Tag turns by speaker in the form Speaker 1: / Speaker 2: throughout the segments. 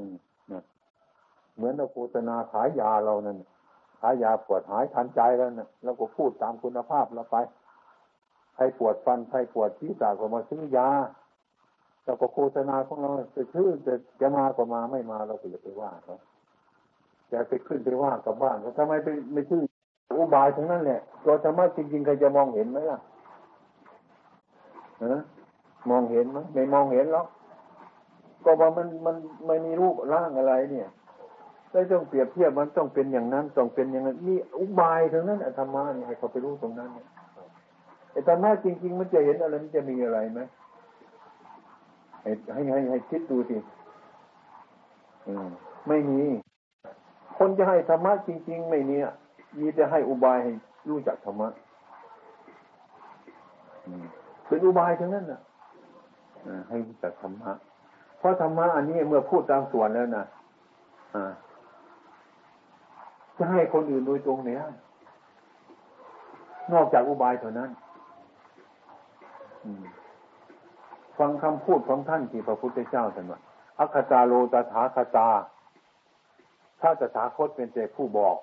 Speaker 1: อืมเหมือนเราโฆษณาขายยาเรานั่นขายยาปวดหายทันใจแล้วนะเราก็พูดตามคุณภาพเราไปใครปวดฟันใครปวดที่ตาก็มาซื้อยาเราก็โฆษณาของเราจะชื่อจะจะมาก็มาไม่มาเราก็อย่าไปว่าเขาจะไปขึ้นไปว่ากับบ้านเขาทำไมไปไม่ชื่ออุบายทั้งนั้นแหละตัวธรรมะจริงๆใครจะมองเห็นไหมล่ะฮะมองเห็นไหมไม่มองเห็นหรอก ก็ว่ามันมันไม่มีรูปร่างอะไรเนี่ยไม่ต้องเปรียบเทียบมันต้องเป็นอย่างนั้นต้องเป็นอย่างนั้นนี่อุบายทั้งนั้นธรรมะนี่ให้เขาไปรู้ตรงนั้นเนี่ยไอ้ธรรมะจริง ๆ มันจะเห็นอะไรมันจะมีอะไรไหมให้ให้ให้คิดดูสิอืมไม่มี คนจะให้ธรรมะจริง ๆ ไม่เนี่ยยีจะให้อุบายให้รู้จักธรรมะเป็นอุบายทั้งนั้นน่ะให้รู้จักธรรมะ เพราะธรรมะอันนี้เมื่อพูดตามส่วนแล้วนะอ่าจะให้คนอื่นโดยตรงเนี่ยนอกจากอุบายเท่านั้นฟังคำพูดของท่านที่พระพุทธเจ้าท่านว่าอัคตาโลตถาคตา ถ้าตถาคตเป็นแต่ผู้บอก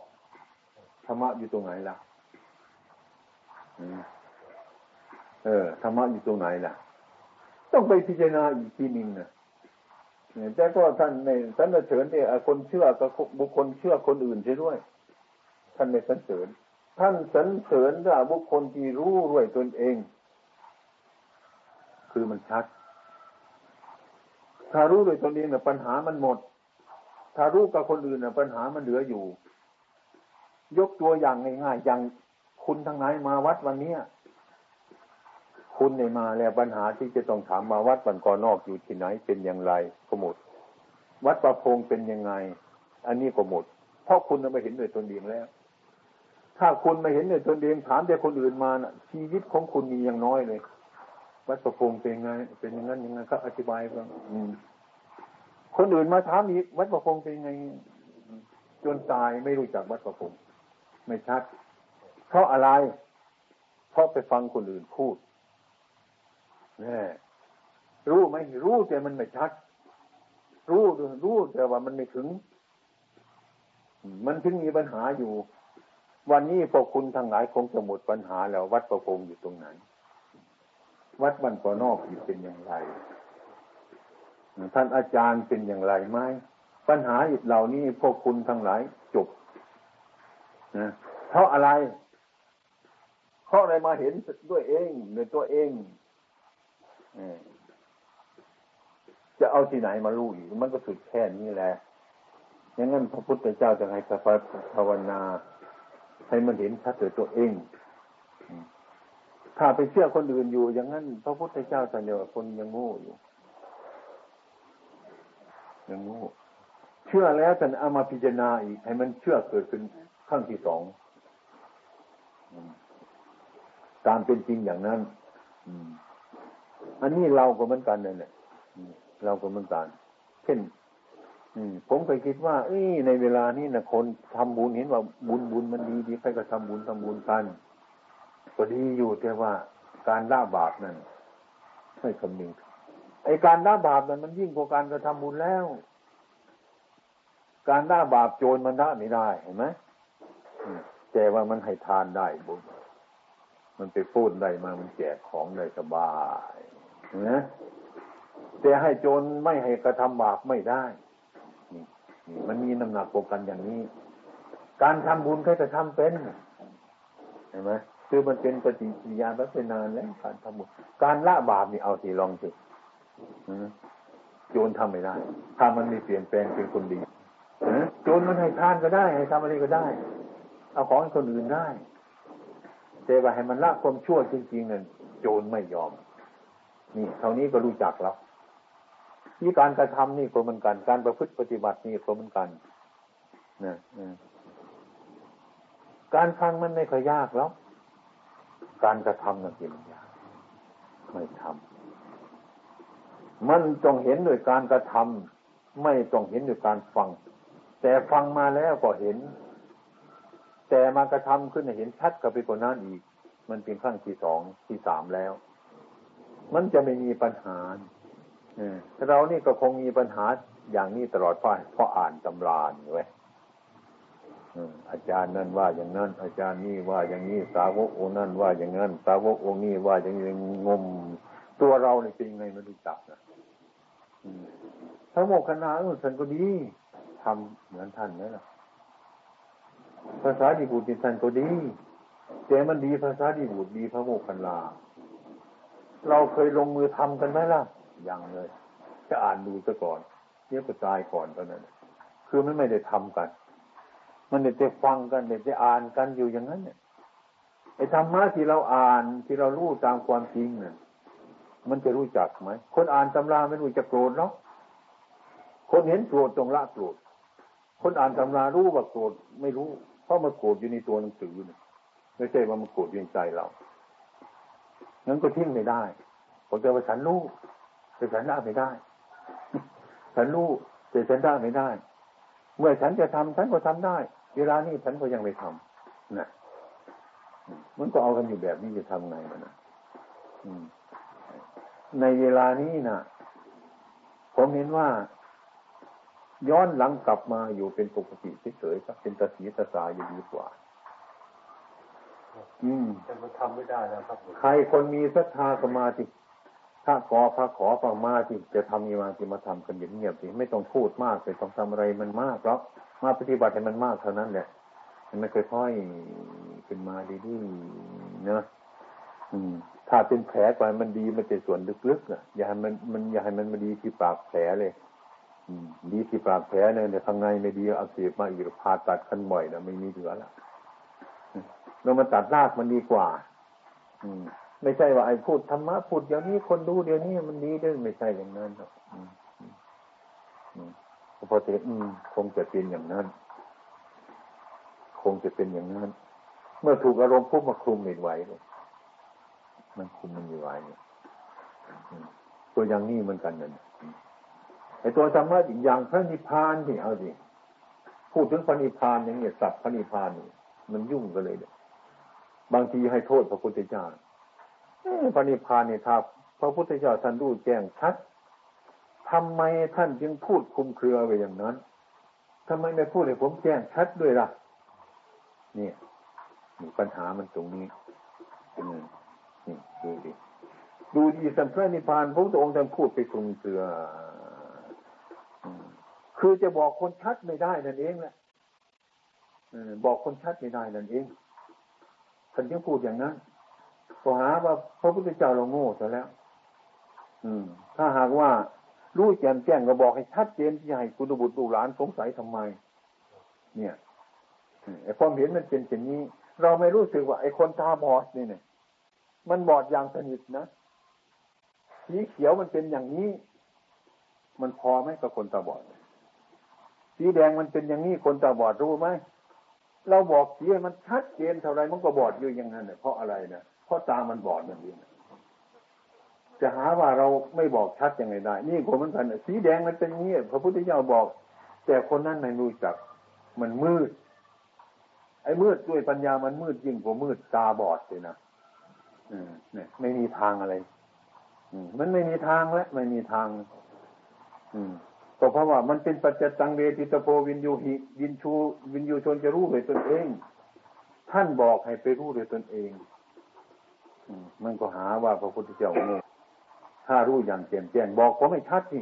Speaker 1: ธรรมะอยู่ตรงไหนล่ะเออธรรมะอยู่ตรงไหนล่ะ ต้องไปพิจารณาอีกทีหนึ่งนะ แต่ก็ท่านในท่านเสริญเนี่ยคนเชื่อกับบุคคลเชื่อคนอื่นใช่ด้วย ท่านในสรรเสริญ ท่านสรรเสริญว่าบุคคลที่รู้ด้วยตนเอง คือมันชัด ถ้ารู้ด้วยตนเองเนี่ยปัญหามันหมด ถ้ารู้กับคนอื่นเนี่ยปัญหามันเหลืออยู่ ยกตัวอย่างง่ายๆอย่างคุณทั้งไหนมาวัดวันเนี้ย คุณในมาแล้วปัญหาที่จะต้องถามมาวัดบันกอนอกอยู่ที่ไหนเป็นอย่างไรก็หมด วัดประพงเป็นยังไง อันนี้ก็หมด เพราะคุณไม่เห็นด้วยตนเองแล้ว ถ้าคุณไม่เห็นด้วยตนเองถามแต่คนอื่นมานะชีวิตของคุณมีอย่างน้อยเลย วัดประพงเป็นยังไง เป็นอย่างนั้นยังไงก็อธิบายบ้าคนอื่นมาถามอีกวัดประพงเป็นยังไง จนตายไม่รู้จักวัดประพงไม่ชัด เพราะอะไร เพราะไปฟังคนอื่นพูด นี่รู้ไหมรู้แต่มันไม่ชัด รู้รู้แต่ว่ามันไม่ถึง มันถึงมีปัญหาอยู่ วันนี้พวกคุณทั้งหลายคงจะหมดปัญหาแล้ว วัดประพงอยู่ตรงไหน วัดบันปอนอกอยู่เป็นอย่างไร ท่านอาจารย์เป็นอย่างไรไหมปัญหาเหล่านี้พวกคุณทั้งหลายจบนะเพราะอะไร เพราะอะไรมาเห็นด้วยเองในตัวเอง จะเอาที่ไหนมารู้อีกมันก็สุดแค่นี้แหละอย่างนั้นพระพุทธเจ้าจะให้สภาวนา ให้มันเห็นชัดตัวตัวเองถ้าไปเชื่อคนอื่นอยู่ อย่างนั้นพระพุทธเจ้าจะเดียวคนยังโง่อยู่ยังโง่เชื่อแล้วจะเอามาพิจารณาอีก ให้มันเชื่อเกิดขึ้นขั้งที่สองตามเป็นจริงอย่างนั้น อืม อันนี้เราก็เหมือนกันเนี่ยเราก็เหมือนกัน เช่นผมเคยคิดว่า เอ้ในเวลานี้นะคนทำบุญเห็นว่าบุญบุญมันดีดีใครก็ทำบุญทำบุญกันก็ดีอยู่แต่ว่าการละบาปนั้นไม่คำนึงไอการละบาปนั้นมันยิ่งกว่าการกระทำบุญแล้ว การละบาปโจรมันละไม่ได้เห็นไหมแต่ว่ามันให้ทานได้บุญมันไปพูดได้มามันแจกของได้สบาย นะแต่ให้โจรไม่ให้กระทำบาปไม่ได้นี่มันมีน้ำหนักกกันอย่างนี้ การทำบุญใครจะทำเป็นเห็นไหมคือมันเป็นปฏิกิริยาแบบเป็นนานแล้วการทำบุญการละบาปนี่เอาสิลองสิโจรทำไม่ได้ ถ้ามันมีเปลี่ยนแปลงเป็นคนดีโจรมันให้ทานก็ได้ ให้ทำอะไรก็ได้ เอาของคนอื่นได้แต่ว่าให้มันละความชั่วจริงๆนั่นโจรไม่ยอม นี่เท่านี้ก็รู้จักแล้วที่การกระทำนี่ก็เหมือนกัน การประพฤติปฏิบัตินี่ก็เหมือนกันนะการฟังมันไม่ค่อยยากแล้ว การกระทำนั่นเป็นยากไม่ทำมันต้องเห็นโดยการกระทำไม่ต้องเห็นโดยการฟัง แต่ฟังมาแล้วก็เห็น แต่มากระทำขึ้นเห็นชัดกับไปกว่านั้นอีก มันเป็นขั้นที่สองที่สามแล้ว มันจะไม่มีปัญหาเรานี่ก็คงมีปัญหาอย่างนี้ตลอดไปเพราะอ่านตำราเว้ยอาจารย์นั่นว่าอย่างนั้น อาจารย์นี่ว่าอย่างนี้สาวกองนั่นว่าอย่างนั้น สาวกองนี้ว่าอย่างนี้งม ตัวเราเนี่เป็นไงไม่รู้จักนะทั้งโมกขณะอื่นท่านก็ดีทำเหมือนท่านนั่นแหละภาษาดีบุตรท่านก็ดีแต่มันดีภาษาดีบุตรดีพระโมกขลา เราเคยลงมือทำกันไหมล่ะ ยังเลย จะอ่านดูซะก่อนเนี้ยก็ตายก่อนเท่านั้น คือมันไม่ได้ทำกัน มันเด็จะฟังกันเด็จะอ่านกันอยู่อย่างนั้นเนี่ยไอ้ธรรมะที่เราอ่านที่เรารู้ตามความจริงเนี่ยมันจะรู้จักไหม คนอ่านตำราไม่รู้จะโกรธเนาะคนเห็นโกรธตรงละโกรธ คนอ่านตำรารู้ว่าโกรธไม่รู้ เพราะมันโกรธอยู่ในตัวหนังสือเนี่ยไม่ใช่ว่ามันโกรธอยู่ในใจเรา งั้นก็ทิ้งไม่ได้ผมจะว่าฉันรู้แต่ฉันละไม่ได้ ฉันรู้แต่ฉันได้ไม่ได้ เมื่อฉันจะทำฉันก็ทำได้ เวลานี้ฉันก็ยังไม่ทำนะมันก็เอากันอยู่แบบนี้จะทำไงมันนะในเวลานี้นะผมเห็นว่า ย้อนหลังกลับมาอยู่เป็นปกติเฉยๆครับเป็นตาสีตาสายอยู่ดีกว่า
Speaker 2: อืมแต่มันทำไม่ได้นะครับ
Speaker 1: ใครคนมีศรัทธาสมาธิถ้ากอพระขอปังมาที่จะทำมีมาที่มาทำกันเงียบๆสิไม่ต้องพูดมากเลยต้องทำอะไรมันมากหรอกมาปฏิบัติให้มันมากเท่านั้นแหละมันค่อยๆขึ้นมาดีๆเนาะอืมถ้าเป็นแผลไปมันดีมันจะส่วนลึกๆอะอย่าให้มันมันอย่าให้มันมาดีที่ปากแผลเลยอืมดีที่ปากแผลเนี่ยแต่ข้างในไม่ดีอักเสบมาอีกผ่าตัดขั้นบ่อยนะไม่มีเหลือละ เรามาตัดรากมันดีกว่า อืม ไม่ใช่ว่าไอ้พูดธรรมะพูดเดี๋ยวนี้คนดูเดี๋ยวนี้มันดีด้วยไม่ใช่อย่างนั้นหรอกพอเทศคงจะเป็นอย่างนั้น คงจะเป็นอย่างนั้น เมื่อถูกอารมณ์พุ่มาคุมไม่ไหวเลยมันคุมมันไม่ไหวเนี่ยตัวอย่างนี้เหมือนกันนั่นไอ้ตัวธรรมะอีกอย่างพระนิพพานที่เอาสิพูดถึงพระนิพพานอย่างเนี้ยสับพระนิพพานนี่มันยุ่งกันเลย บางทีให้โทษพระพุทธเจ้าพระนิพพานเนี่ยถ้าพระพุทธเจ้าท่านรู้แจ้งชัดทำไมท่านจึงพูดคุมเครือไปอย่างนั้นทำไมไม่พูดให้ผมแจ้งชัดด้วยล่ะ เนี่ยมีปัญหามันตรงนี้อืมนี่ดูดิดูดีสัมพระนิพพานพระองค์ท่านพูดไปคุมเครือคือจะบอกคนชัดไม่ได้นั่นเองแหละบอกคนชัดไม่ได้นั่นเอง ท่านจึงพูดอย่างนั้นก็หาว่าพระพุทธเจ้าเราโง่ซะแล้ว อืม ถ้าหากว่ารู้แจ่มแจ้งก็บอกให้ชัดเจนที่ให้คุณบุตรลูกหลานสงสัยทำไม เนี่ยไอ้ความเห็นมันเป็นเช่นนี้ เราไม่รู้สึกว่าไอ้คนตาบอดนี่เนี่ย มันบอดอย่างสนิทนะสีเขียวมันเป็นอย่างนี้ มันพอไหมกับคนตาบอดสีแดงมันเป็นอย่างนี้คนตาบอดรู้ไหม เราบอกสีมันชัดเจนเท่าไรมันก็บอดอยู่อย่างนั้นเนี่ยเพราะอะไรนะเพราะตามันบอดนั่นเองจะหาว่าเราไม่บอกชัดยังไงได้ นี่คนมันกันสีแดงมันเป็นอย่างนี้พระพุทธเจ้าบอก แต่คนนั้นไม่รู้จัก มันมืด ไอ้มืดด้วยปัญญามันมืดยิ่งกว่ามืดตาบอดเลยนะอืมเนี่ย ไม่มีทางอะไร อืมมันไม่มีทางแล้วไม่มีทาง อืม ก็เพราะว่ามันเป็นปัจจตังเวทิตโพวินยูหิวินชูวินยูชนจะรู้ด้วยตนเอง ท่านบอกให้ไปรู้ด้วยตนเองมันก็หาว่าพระพุทธเจ้าโง่ถ้ารู้อย่างแจ่มแจ้งบอกผมไม่ชัดสิ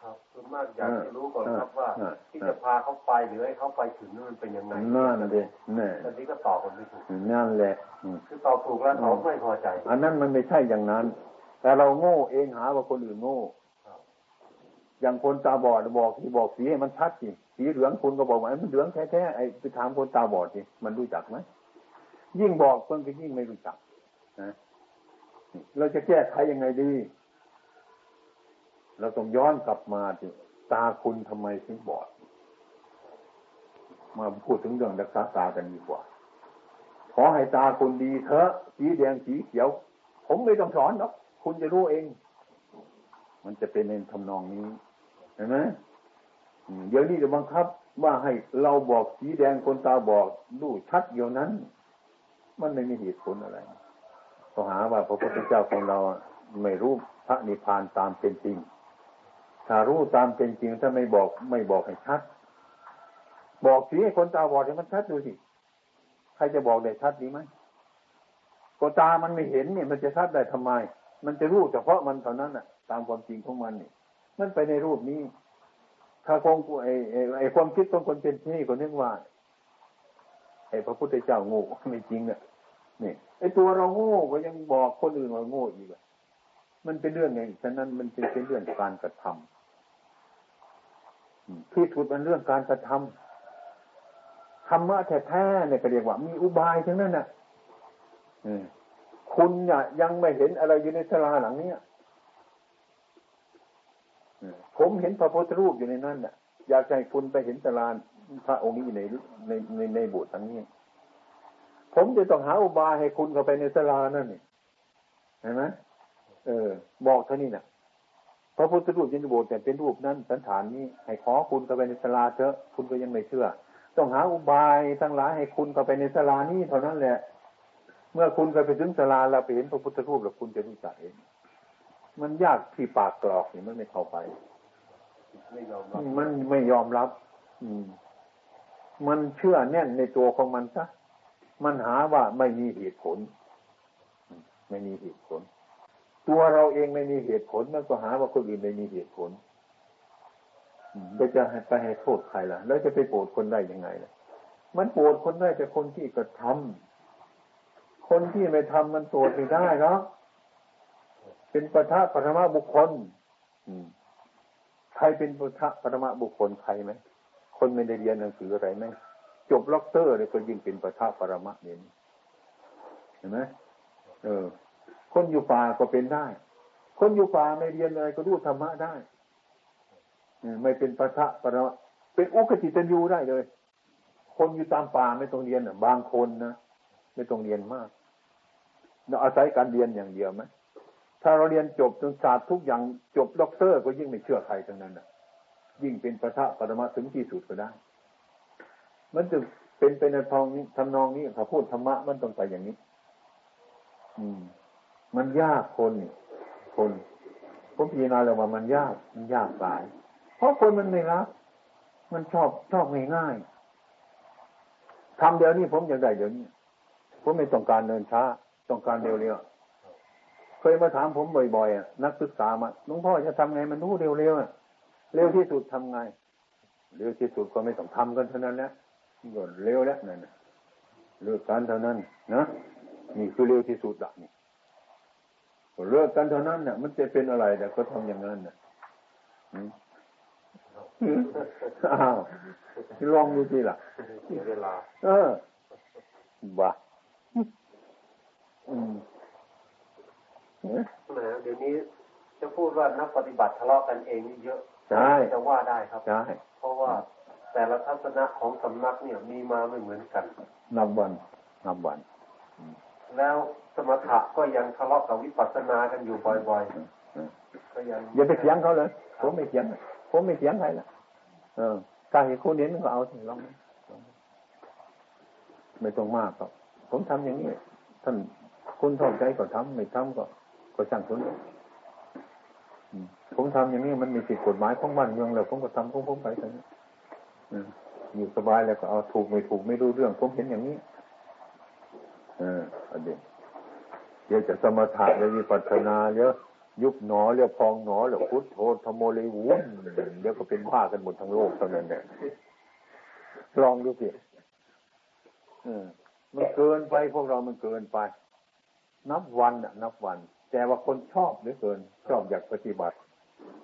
Speaker 2: ครับส่วนมากอยากจะรู้ก่อนครับว่า ที่จะพาเขาไปหรือให้เขาไปถึงนั่นเป็นยังไง
Speaker 1: นั่นเอง
Speaker 2: นี่ตอนนี้ก็ตอบกันไม่ถูก
Speaker 1: นั่นแหละ
Speaker 2: คือตอบถูกแล้วเขาไม่พอใจ
Speaker 1: อันนั้นมันไม่ใช่อย่างนั้น แต่เราโง่เองหาว่าคนอื่นโง่ อย่างคนตาบอดบอกที่บอกสีให้มันชัดสิสีเหลืองคุณก็บอกว่ามันเหลืองแท้ๆไอ้ไปถามคนตาบอดสิมันรู้จักไหมยิ่งบอกคนก็ยิ่งไม่รู้จักนะเราจะแก้ไขยังไงดี เราต้องย้อนกลับมาที่ตาคุณทำไมถึงบอด มาพูดถึงเรื่องรักษาตากันดีกว่า ขอให้ตาคุณดีเถอะสีแดงสีเขียว ผมไม่ต้องสอนหรอกคุณจะรู้เอง มันจะเป็นในทำนองนี้ เห็นไหมเดี๋ยวนี้จะบังคับว่าให้เราบอกสีแดงคนตาบอกดูชัดเดียวนั้น มันไม่มีเหตุผลอะไรก็หาว่าพระพุทธเจ้าของเราไม่รู้พระนิพพานตามเป็นจริง ถ้ารู้ตามเป็นจริงถ้าไม่บอกไม่บอกให้ชัด บอกสิให้คนตาบอดให้มันชัดดูสิใครจะบอกได้ชัดดีไหมก็ตามันไม่เห็นเนี่ย มันจะชัดได้ทำไม มันจะรู้เฉพาะมันเท่านั้นอะ ตามความจริงของมันเนี่ย มันไปในรูปนี้ ถ้าคงไอ้ไอ้ความคิดของคนเป็นที่คนนึกว่าไอ้พระพุทธเจ้าโง่ไม่จริงอะนี่ไอ้ตัวเราโง่ก็ยังบอกคนอื่นว่าโง่อีกอะมันเป็นเรื่องไงฉะนั้นมันเป็นเป็นเรื่องการกระทำที่สุดมันเรื่องการกระทำธรรมะแท้ๆเนี่ยก็เรียกว่ามีอุบายทั้งนั้นน่ะคุณเนี่ยยังไม่เห็นอะไรอยู่ในสลาหลังเนี้ย ผมเห็นพระพุทธรูปอยู่ในนั้นน่ะ อยากให้คุณไปเห็นสลาพระองค์นี้ในในในในโบสถ์ทั้งนี้ ผมจะต้องหาอุบายให้คุณเข้าไปในสลานั่นนี่เห็นไหมเออ บอกเท่านี้นะ่ะพระพุทธรูปยินโบสถ์แต่เป็นรูปนั้นสันฐานนี้ให้ขอคุณเข้าไปในสลาเถอะ คุณก็ยังไม่เชื่อ ต้องหาอุบายทั้งหลายให้คุณเข้าไปในสลานี้เท่านั้นแหละ เมื่อคุณไปถึงสลาเราไปเห็นพระพุทธรูปแล้วคุณจะรู้จักเอง มันยากที่ปากกรอกนี่มันไม่เข้าไป มันไม่ยอมรับ อืม มันเชื่อแน่นในตัวของมันซะมันหาว่าไม่มีเหตุผล ไม่มีเหตุผล ตัวเราเองไม่มีเหตุผล มันก็หาว่าคนอื่นไม่มีเหตุผลเราจะไปให้โทษใครล่ะ แล้วจะไปโปรดคนได้ยังไงล่ะ มันโปรดคนได้แต่คนที่กระทำคนที่ไม่ทำมันตรวจไม่ได้เนาะ เป็นปทะปรมาบุคคลใครเป็นปทะปรมาบุคคลใครไหมคนไม่ได้เรียนหนังสืออะไรไหมจบล็อกเตอร์เลยก็ยิ่งเป็นปทะปรมาเนี่ยเห็นไหมเออ คนอยู่ป่าก็เป็นได้ คนอยู่ป่าไม่เรียนอะไรก็รู้ธรรมะได้ไม่เป็นปทปรมะเป็นอุคฆฏิตัญญูได้เลย คนอยู่ตามป่าไม่ต้องเรียนอะ บางคนนะไม่ต้องเรียนมากเราอาศัยการเรียนอย่างเดียวไหม ถ้าเราเรียนจบจนศาสตร์ทุกอย่างจบด็อกเตอร์ก็ยิ่งไม่เชื่อใครทั้งนั้นอะยิ่งเป็นประทะปรมาถึงที่สุดก็ได้ มันจะเป็นเป็นในทองนี้ทำนองนี้ถ้าพูดธรรมะมันต้องไปอย่างนี้ อืม มันยากคนคนผมพิจารณาแล้วว่ามันยากมันยากสาย เพราะคนมันไม่รัก มันชอบชอบง่ายๆทำเดี๋ยวนี้ผมอยากได้เดี๋ยวนี้ผมไม่ต้องการเดินช้า ต้องการเร็วๆ เคยมาถามผมบ่อยๆนักศึกษามาหลวงพ่อจะทำไงมันรู้เร็วๆเร็วที่สุดทำไง เร็วที่สุดก็ไม่ต้องทำกันเท่านั้นแล้วก็เร็วแล้วนั่นเลิกกันเท่านั้นนะนี่คือเร็วที่สุดละนี่เลิกกันเท่านั้นเนี่ยมันจะเป็นอะไรแต่ก็ทำอย่างนั้นเนี่ยอ้าวลองดูสิล่ะ
Speaker 2: เวลา
Speaker 1: เออบ้าอืม
Speaker 2: เดี๋ยวนี้จะพูดว่านักปฏิบัติทะเลาะกันเองนี่เยอะ
Speaker 1: ใช่
Speaker 2: จะว่าได้ครับ
Speaker 1: ใช่
Speaker 2: เพราะว่าแต่ละทัศนะของสำนักเนี่ยมีมาไม่เหมือนกัน
Speaker 1: นับวันนับวัน
Speaker 2: แล้วสมถะก็ยังทะเลาะกับวิปัสสนากันอยู่บ่อยๆก็ยัง
Speaker 1: อย่าไปเถียงเขาเลยผมไม่เถียงผมไม่เถียงใครละเออถ้าเห็นคนเห็นก็เอาสิลองไม่ต้องมากครับผมทำอย่างนี้ท่านคุณทอบใจก็ทำไม่ทำก็ ก็ช่างคุณผมทำอย่างนี้มันมีสิทธิกฎหมายของบ้านเมืองแล้วผมก็ทำของผมไปแต่นี้อยู่สบายแล้วก็เอาถูกไม่ถูกไม่รู้เรื่องผมเห็นอย่างนี้เอออันเดียวเดี๋ยวจะสมถะเดี๋ยวมีปัฒนาเยอะยุบหนอเรียกพองหนอเรียกพุทโธธโมเลวุ้นเดี๋ยวก็เป็นบ้ากันหมดทั้งโลกเท่านั้นแหละลองดูสิมันเกินไปพวกเรามันเกินไป นับวันนับวัน แต่ว่าคนชอบเหลือเกิน ชอบอยากปฏิบัติ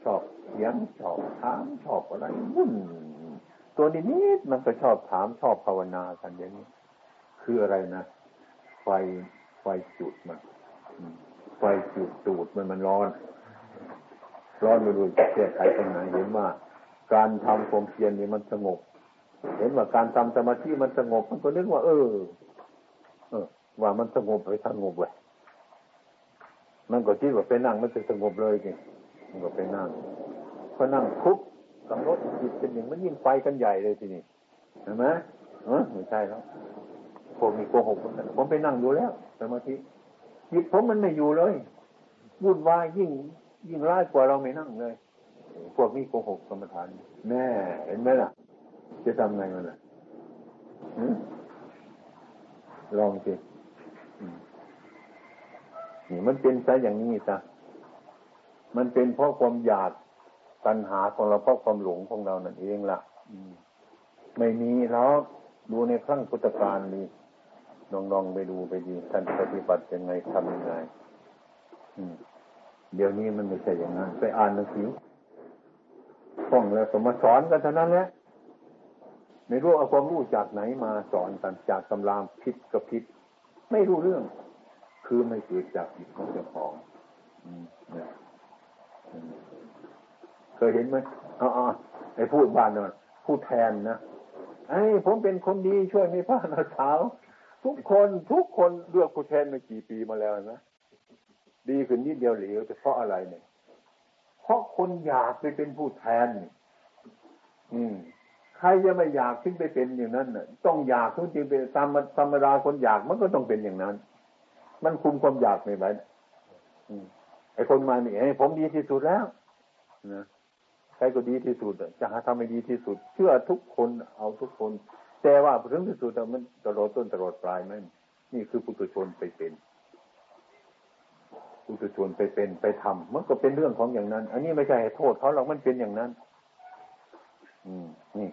Speaker 1: ชอบเขียนชอบถามชอบอะไรวุ่นตัวนิดมันก็ชอบถามชอบภาวนากันอย่างนี้ คืออะไรนะไฟไฟจุดมันไฟจุดตูดมันมันร้อน ร้อนไม่รู้จะแก้ไขตรงไหนเห็นว่า การทำความเพียรนี่มันสงบ เห็นว่าการทำสมาธิมันสงบ มันก็นึกว่า เออ เออ ว่ามันสงบไปสงบเลย มันก็คิดว่าไปนั่งมันจะสงบเลยจริงมันก็ไปนั่งพอนั่งคุบกำหนดจิตเป็นอย่งมันยิ่งไปกันใหญ่เลยทีนี้เห็นไหมเออไม่ใช่แล้วผมมีโกหกผมไปนั่งดูแล้วสมาธิจิตผมมันไม่อยู่เลยวุ่นวายยิ่ง ยิ่งร้ายกว่าเราไม่นั่งเลย พวกนี้โกหกกรรมฐานแน่เห็นไหมล่ะ จะทำไงมันล่ะลองสิ นี่มันเป็นซะอย่างนี้ซะมันเป็นเพราะความอยากตัณหาของเราเพราะความหลงของเรานั่นเองล่ะไม่มีแล้วดูในครั้งพุทธกาลนี่ลองๆไปดูไปดีท่านปฏิบัติยังไงทำยังไงเดี๋ยวนี้มันไม่ใช่อย่างนั้นไปอ่านหนังสือท่องแล้วก็มาสอนกันเท่านั้นแหละไม่รู้เอาความรู้จากไหนมาสอนกันจากตำรามพิษกับพิษไม่รู้เรื่อง คือไม่เกิดจากจิตของเจ้าของเคยเห็นไหมอ๋อไอ้พูดบ้านน่ะพูดแทนนะไอ้ผมเป็นคนดีช่วยไม่พลาดนะสาว ทุกคนทุกคนเลือกผู้แทนมากี่ปีมาแล้วนะดีขึ้นนิดเดียวเหลวแต่เพราะอะไรเนี่ย เพราะคนอยากไปเป็นผู้แทน อืมใครจะไม่อยากขึ้นไปเป็นอย่างนั้นน่ะ ต้องอยากทุกทีเป็นตามธรรมดาคนอยากมันก็ต้องเป็นอย่างนั้น มันคุมความอยากไม่ไหวไอ้คนมาเนี่ยผมดีที่สุดแล้วนะใครก็ดีที่สุดจะหาทำให้ดีที่สุด เชื่อทุกคนเอาทุกคน แต่ว่าถึงที่สุดมันตลอดต้นตลอดปลายไหมนี่คือปุถุชนไปเป็นปุถุชนไปเป็นไปทำมันก็เป็นเรื่องของอย่างนั้น อันนี้ไม่ใช่โทษเขาหรอกมันเป็นอย่างนั้น อืม นี่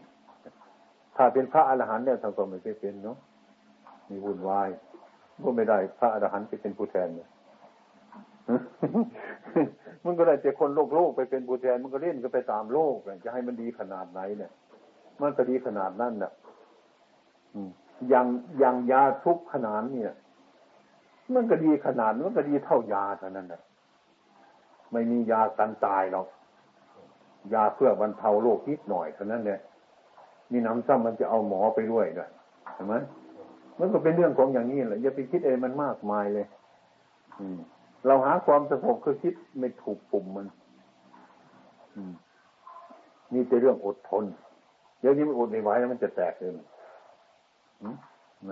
Speaker 1: ถ้าเป็นพระอรหันต์เนี่ยทางก็ไม่ได้เป็นเนาะมีวุ่นวาย ก็ไม่ได้พระอรหันต์ไปเป็นผู้แทนเนี่ยมันก็ได้แต่คนโลกโลกไปเป็นผู้แทน มันก็เล่นก็ไปตามโลกจะให้มันดีขนาดไหนเนี่ย มันก็ดีขนาดนั้นน่ะอย่างอย่างยาทุกขนาดเนี่ย มันก็ดีขนาดมันก็ดีเท่ายาเท่านั้นแหละไม่มียากันตายหรอกยาเพื่อบรรเทาโรคนิดหน่อยเท่านั้นเนี่ยมีน้ำซ้ำมันจะเอาหมอไปด้วยด้วยใช่ไหม มันก็เป็นเรื่องของอย่างนี้แหละอย่าไปคิดเองมันมากมายเลย อืม เราหาความสงบคือคิดไม่ถูกปุ่มมัน อืมนี่เป็นเรื่องอดทนเดี๋ยวนี้มันอดไม่ไหวแล้วมันจะแตกเลย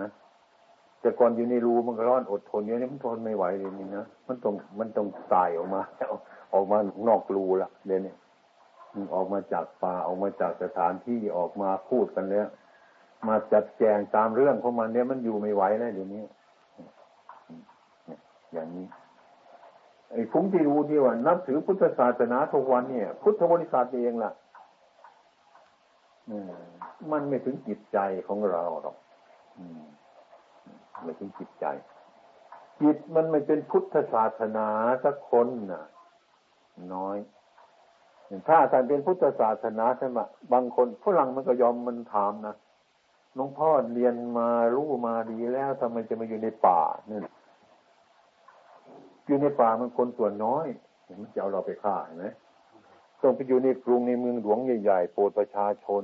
Speaker 1: นะแต่ก่อนอยู่ในรูมันก็ร้อนอดทนเยอะนี่มันทนไม่ไหวเลยนี่นะมันต้องมันต้องตายออกมาออกมานอกรูละเดี๋ยวนี้ออกมาจากป่าออกมาจากสถานที่ออกมาพูดกันแล้ว มาจัดแจงตามเรื่องของมันเนี่ยมันอยู่ไม่ไหวแล้วเดี๋ยวนี้อย่างนี้ไอ้ผมที่รู้ที่ว่านับถือพุทธศาสนาทุกวันเนี่ย พุทธบริษัทเองล่ะมันไม่ถึงจิตใจของเราหรอกไม่ถึงจิตใจ จิตมันไม่เป็นพุทธศาสนาสักคนน่ะ น้อยถ้าการเป็นพุทธศาสนาใช่ไหมบางคนฝรั่งมันก็ยอมมันถามนะ น้องพ่อเรียนมารู้มาดีแล้วทำไมจะมาอยู่ในป่านี่อยู่ในป่ามันคนส่วนน้อยมันจะเอาเราไปฆ่าเห็นไหมต้องไปอยู่ในกรุงในเมืองหลวงใหญ่ๆโปรดประชาชน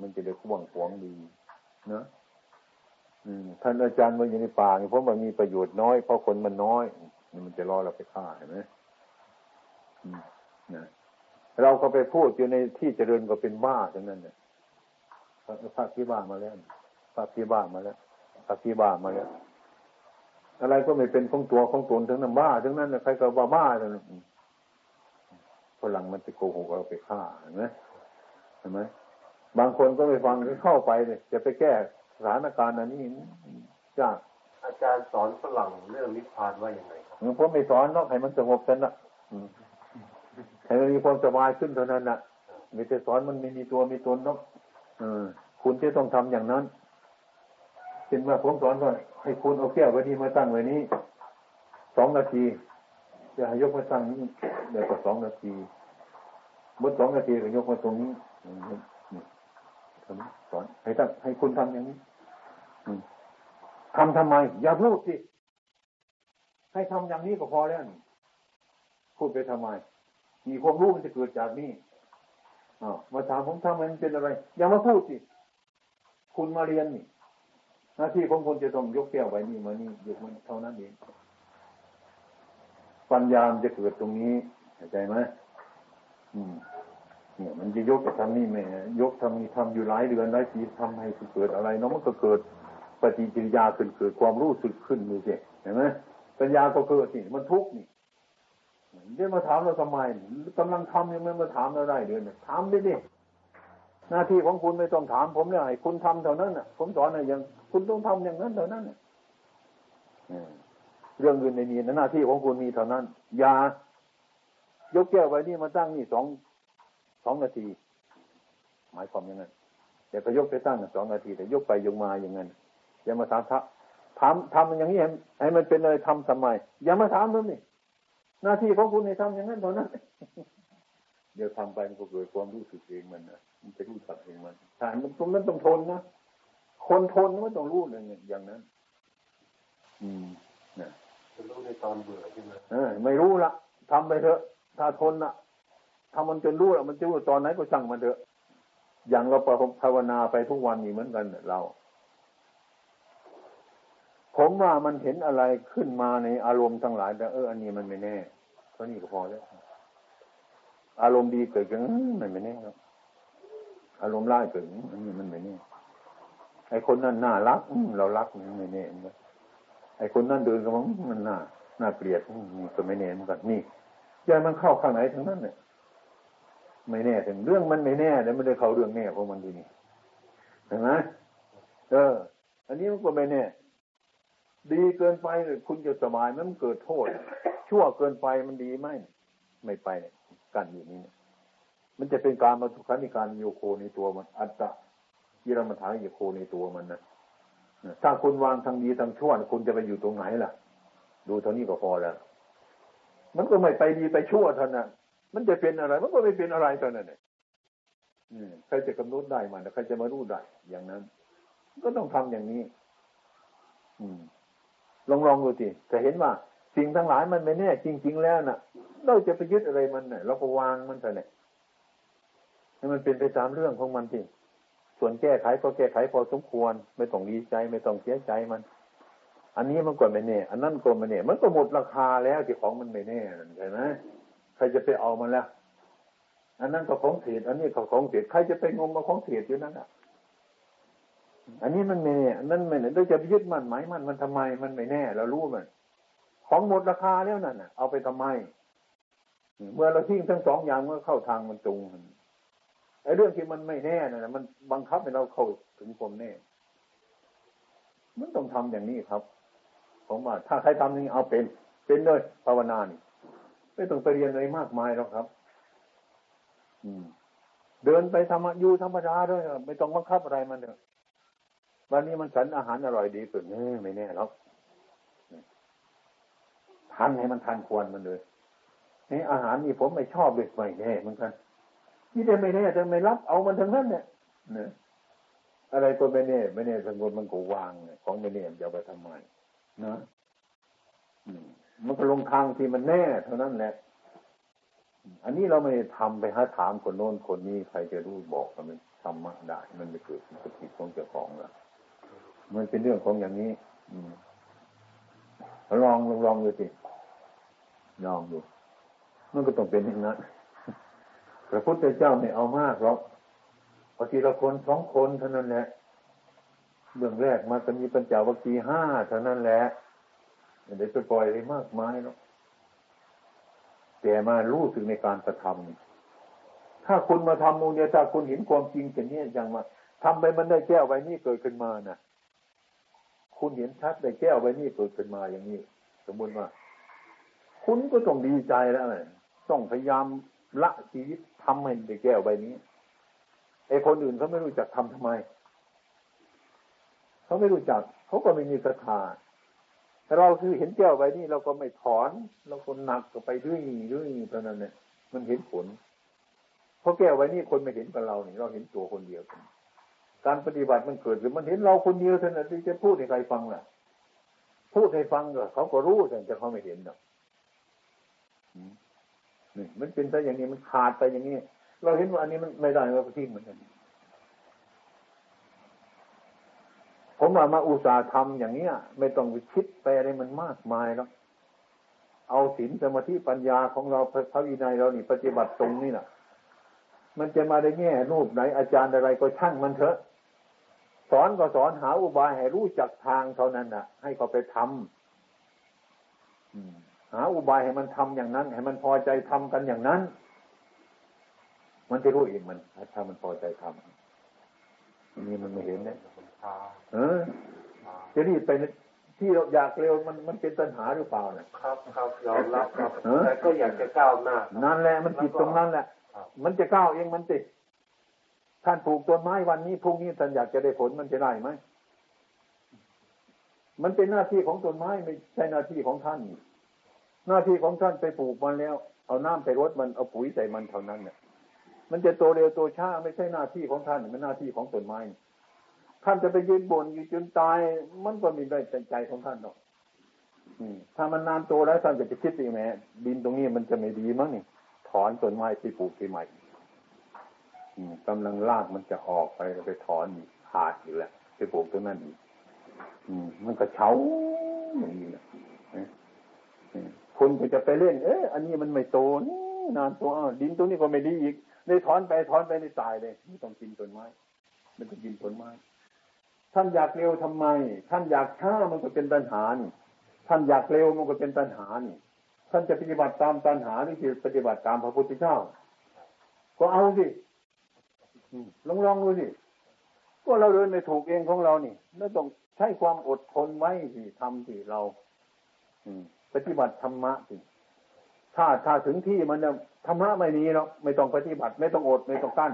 Speaker 1: มันจะได้ขวงขวงดีนะท่านอาจารย์มาอยู่ในป่าเพราะมันมีประโยชน์น้อย เพราะคนมันน้อย มันจะรอเราไปฆ่าเห็นไหมนะเราก็ไปพูดอยู่ในที่เจริญก็เป็นบ้าทั้งนั้นเนี่ย พระที่บ้ามาแล้วพระที่บ้ามาแล้วพระที่บ้ามาแล้ว อะไรก็ไม่เป็นของตัวของตนทั้งนั้นบ้าทั้งนั้นใครก็ว่าบ้าทั้งนั้นฝรั่งมันจะโกหกเราไปฆ่าเห็นไหมเห็นไหมบางคนก็ไม่ฟังก็เข้าไปเลยจะไปแก้สถานการณ์อันนี้ยาก
Speaker 2: อาจารย์สอนฝรั่งเรื่องนิพพานว่าอย่างไรครับ
Speaker 1: ผมไม่สอนนอกให้มันสงบกันนะให้มันมีความสบายขึ้นเท่านั้นนะไม่จะสอนมันไม่มีตัวมีตนนอก คุณจะต้องทำอย่างนั้นเช่นว่าผมสอนว่าให้คุณเอาแก้วไว้นี้มาตั้งไว้นี้สองนาทีจะให้ยกมาตั้งนี้เดี๋ยวก็สองนาทีเมื่อสองนาทีก็ยกมาตรงนี้สอนให้ตั้งให้คุณทำอย่างนี้ทำทำไม อย่าพูดสิให้ทำอย่างนี้ก็พอแล้วพูดไปทำไม มีความรู้มันจะเกิดจากนี้อ่ มาถามผมทำมันเป็นอะไร อย่ามาพูดสิ คุณมาเรียนนี่หน้าที่ของคุณจะต้องยกแก้วไว้นี่มานี่ยกมันเท่านั้นเองปัญญาจะเกิดตรงนี้เข้าใจไหมอืมเนี่ยมันจะยกแต่ทำนี่ไม่ยกทำนี่ทำอยู่หลายเดือนหลายปีทำให้เกิดอะไรเนาะมันก็เกิดปฏิกิริยาขึ้นเกิดความรู้สึกขึ้นดูสิเห็นไหมปัญญาก็เกิดนี่มันทุกข์นี่ เดี๋ยวมาถามเราทำไมกำลังทำยังไม่มาถามเราได้เดือนถามดิดิหน้าที่ของคุณไม่ต้องถามผมเลยคุณทำเท่านั้นน่ะ ผมสอนอะไรอย่างคุณต้องทำอย่างนั้นเท่านั้นเรื่องอื่นในนี้หน้าที่ของคุณมีเท่านั้น อย่ายกแก้วไว้นี่มาตั้งนี่สองสองนาที หมายความอย่างนั้นอย่ายกไปตั้งสองนาที แต่ยกไปยกมาอย่างนั้นอย่ามาถามถามทำอย่างนี้ให้มันเป็นอะไรทำทำไมอย่ามาถามมันนี่ หน้าที่ของคุณในทำอย่างนั้นเท่านั้นเดี๋ยวทำไปมันก็เกิดความรู้สึกเองมันนะมันจะรู้สักเองมันใช่มันตรงนั้นต้องทนนะคนทนมันต้องรู้อย่างอย่างนั้น อืมนะ
Speaker 2: จะรู้ในตอนเบื่อใช่ไหม
Speaker 1: เออไม่รู้ละทำไปเถอะ ถ้าทนละทำมันจนรู้ละมันจะรู้ตอนไหนก็ช่างมันเถอะ อย่างเราภาวนาไปทุกวันนี่เหมือนกันเรา ผมว่ามันเห็นอะไรขึ้นมาในอารมณ์ทั้งหลาย แต่เอออันนี้มันไม่แน่เท่านี้ก็พอแล้วอารมณ์ดีเกิดขึ้นมันไม่แน่ครับอารมณ์ร้ายเกิดอันนี้มันไม่แน่ไอคนนั้นน่ารักเรารักมันไม่แน่ไอคนนั้นเดินก็มันมันน่าน่าเกลียดนี่ก็ไม่แน่เหมือนกันนี่ยายมันเข้าข้างไหนทั้งนั้นเนี่ยไม่แน่ถึงเรื่องมันไม่แน่แต่ไม่ได้เข้าเรื่องแน่ของมันทีนี้เห็นไหมเออ อันนี้มันก็ไม่แน่ ดีเกินไปคุณจะสบายมันเกิดโทษ ชั่วเกินไปมันดีไหมไม่ไปกันอยู่นี้ มันจะเป็นการมาทุกขันิการโยโคในตัวมัน อัตตะยิรมฐานโยโคในตัวมันนะถ้าคุณวางทางดีทางชั่วคุณจะไปอยู่ตรงไหนล่ะ ดูเท่านี้ก็พอแล้ว มันก็ไม่ไปดีไปชั่วเท่านั้นมันจะเป็นอะไร มันก็ไม่เป็นอะไรเท่านั้นเนี่ยใครจะกำหนดได้มันใครจะมารู้ได้อย่างนั้น ก็ต้องทำอย่างนี้ อืม ลองลองดูสิจะเห็นว่าสิ่งทั้งหลายมันไม่แน่ จริง ๆ แล้วน่ะ เราจะไปยึดอะไรมันเนี่ยเราก็วางมันไปเนี่ยให้มันเป็นไปตามเรื่องของมันจริส่วนแก้ไขก็แก้ไขพอสมควร ไม่ต้องดีใจ ไม่ต้องเสียใจมัน อันนี้มันก็ไม่แน่ อันนั้นก็ไม่แน่ มันก็หมดราคาแล้วที่ของมันไม่แน่ใช่ไหมใครจะไปเอามันแล้วอันนั้นก็ของเสียอันนี้ก็ของเสียใครจะไปงมมาของเสียอยู่นั่นอะ อันนี้มันไม่แน่นั่นไม่แน่เราจะไปยึดมันหมายมันมันทำไม มันไม่แน่ เรารู้มัน ของหมดราคาแล้วนั่นน่ะ เอาไปทำไม เมื่อเราทิ้งทั้งสองอย่างเมื่อเข้าทางมันตรงไอ้เรื่องที่มันไม่แน่น่ะมันบังคับให้เราเข้าถึงความแน่ มันต้องทำอย่างนี้ครับ ผมว่า ถ้าใครทำนี้เอาเป็น เป็นเลยภาวนานี่ไม่ต้องไปเรียนอะไรมากมายหรอกครับ อืม เดินไปธรรมยูธรรมดาด้วยไม่ต้องบังคับอะไรมันเถอะ วันนี้มันฉันอาหารอร่อยดีสุดเออไม่แน่หรอกทันให้มันทันควรมันเลยนี่อาหารนี่ผมไม่ชอบเลยไม่แน่เหมือนกันนี่แต่ไม่แน่แต่ไม่รับเอามันทั้งนั้นเนี่ยนอะไรก็ไม่แน่ไม่แน่สงบมันก็วางของไม่แน่จะเอาไปทำไมนะมันก็ลงทางที่มันแน่เท่านั้นแหละ อันนี้เราไม่ทำไปหาถามคนโน้นคนนี้ใครจะรู้บอกมันธรรมะได้ มันไม่เกิดสติของเจ้าของแล้ว มันเป็นเรื่องของอย่างนี้ อืมลองลองลองดูสิลองดูมันก็ต้องเป็นอย่างนั้นพระพุทธเจ้าไม่เอามากหรอกพอทีละคนสองคนเท่านั้นแหละเรื่องแรกมาจะมีปัญจวัคคีย์ห้าเท่านั้นแหละเดี๋ยวจะปล่อยอะไรมากมายหรอกแต่มารู้สึกในการกระทำถ้าคุณมาทำมูลเนี่ยถ้าคุณเห็นความจริงเป็นนี้อย่างมาทำไปมันได้แก้วใบนี้เกิดขึ้นมานะ่ะ คุณเห็นชัดในแก้วใบนี้เกิดขึ้นมาอย่างนี้ สมมติว่า คุณก็ต้องดีใจแล้วเลยต้องพยายามละชีวิตทำให้ในแก้วใบนี้ไอ้คนอื่นเขาไม่รู้จักทำทำไมเขาไม่รู้จักเขาก็ไม่มีศรัทธาเราคือเห็นแก้วใบนี้เราก็ไม่ถอน เราก็หนักก็ไปด้วยด้วยเท่านั้นเนี่ยมันเห็นผลเพราะแก้วใบนี้คนไม่เห็นกับเราเนี่ยเราเห็นตัวคนเดียวกัน การปฏิบัติมันเกิดหรือมันเห็นเราคนเดียวเท่านั้นที่จะพูดให้ใครฟังล่ะ พูดให้ฟังก็เขาก็รู้แต่เขาไม่เห็นหรอกนี่มันเป็นซะอย่างนี้มันขาดไปอย่างนี้ เราเห็นว่าอันนี้มันไม่ได้เราก็ทิ้งเหมือนกันผมว่ามาอุตสาห์ทำอย่างเนี้ย ไม่ต้องไปคิดไปอะไรมันมากมายแล้วเอาศีลสมาธิปัญญาของเราพระวินัยเรานี่ปฏิบัติตรงนี่น่ะมันจะมาได้แง่รูปไหนอาจารย์อะไรก็ช่างมันเถอะ สอนก็สอนหาอุบายให้รู้จักทางเท่านั้นน่ะให้เขาไปทำหาอุบายให้มันทำอย่างนั้น ให้มันพอใจทำกันอย่างนั้น มันจะรู้เองมันถ้ามันพอใจทำนี่มันไม่เห็นเนี่ยเออจะรีบไปที่เราอยากเร็วมันมันเป็นปัญหาหรือเปล่าเนี่ย
Speaker 2: ครับครับยอมรับครับแต่ก็อยากจะก้าวหน้า
Speaker 1: นั่นแหละมันจิตตรงนั้นแหละ มันจะก้าวเองมันติ ท่านปลูกต้นไม้วันนี้พรุ่งนี้ท่านอยากจะได้ผลมันจะได้ไหมมันเป็นหน้าที่ของต้นไม้ไม่ใช่หน้าที่ของท่าน หน้าที่ของท่านไปปลูกมันแล้ว เอาน้ำไปรดมันเอาปุ๋ยใส่มันเท่านั้นเนี่ยมันจะโตเร็วโตช้าไม่ใช่หน้าที่ของท่านมันหน้าที่ของต้นไม้ท่านจะไปยืนบนอยู่จนตาย มันก็มีได้ใจของท่านหรอกถ้ามันนานโตแล้วท่านจะไปคิดอีกไหมดินตรงนี้มันจะไม่ดีมั้งนี่ถอนต้นไม้ที่ปลูกที่ใหม่ กำลังลากมันจะออกไปไปถอนขาดอยู่แหละไปปลูกตรงนั้นอีกมันก็เฉาอย่างนี้นะคนก็จะไปเล่น เอ๊ะอันนี้มันไม่โตนี่นานตัวดินตรงนี้ก็ไม่ดีอีกเลยถอนไปถอนไปได้ตายเลยไม่ต้องกินต้นไม้ไม่ต้องกินผลไม้ท่านอยากเร็วทำไม ท่านอยากช้ามันก็เป็นตัณหานี่ท่านอยากเร็วมันก็เป็นตัณหานี่ท่านจะปฏิบัติตามตัณหาหรือจะปฏิบัติตามพระพุทธเจ้า ก็เอาสิ ลองลองดูสิก็เราเดินไม่ถูกเองของเรานี่แล้วต้องใช้ความอดทนไว้สิทำสิเราปฏิบัติธรรมะสิถ้าถ้าถึงที่มันจะธรรมะไม่มีเนาะไม่ต้องปฏิบัติ ไม่ต้องอดไม่ต้องกั้น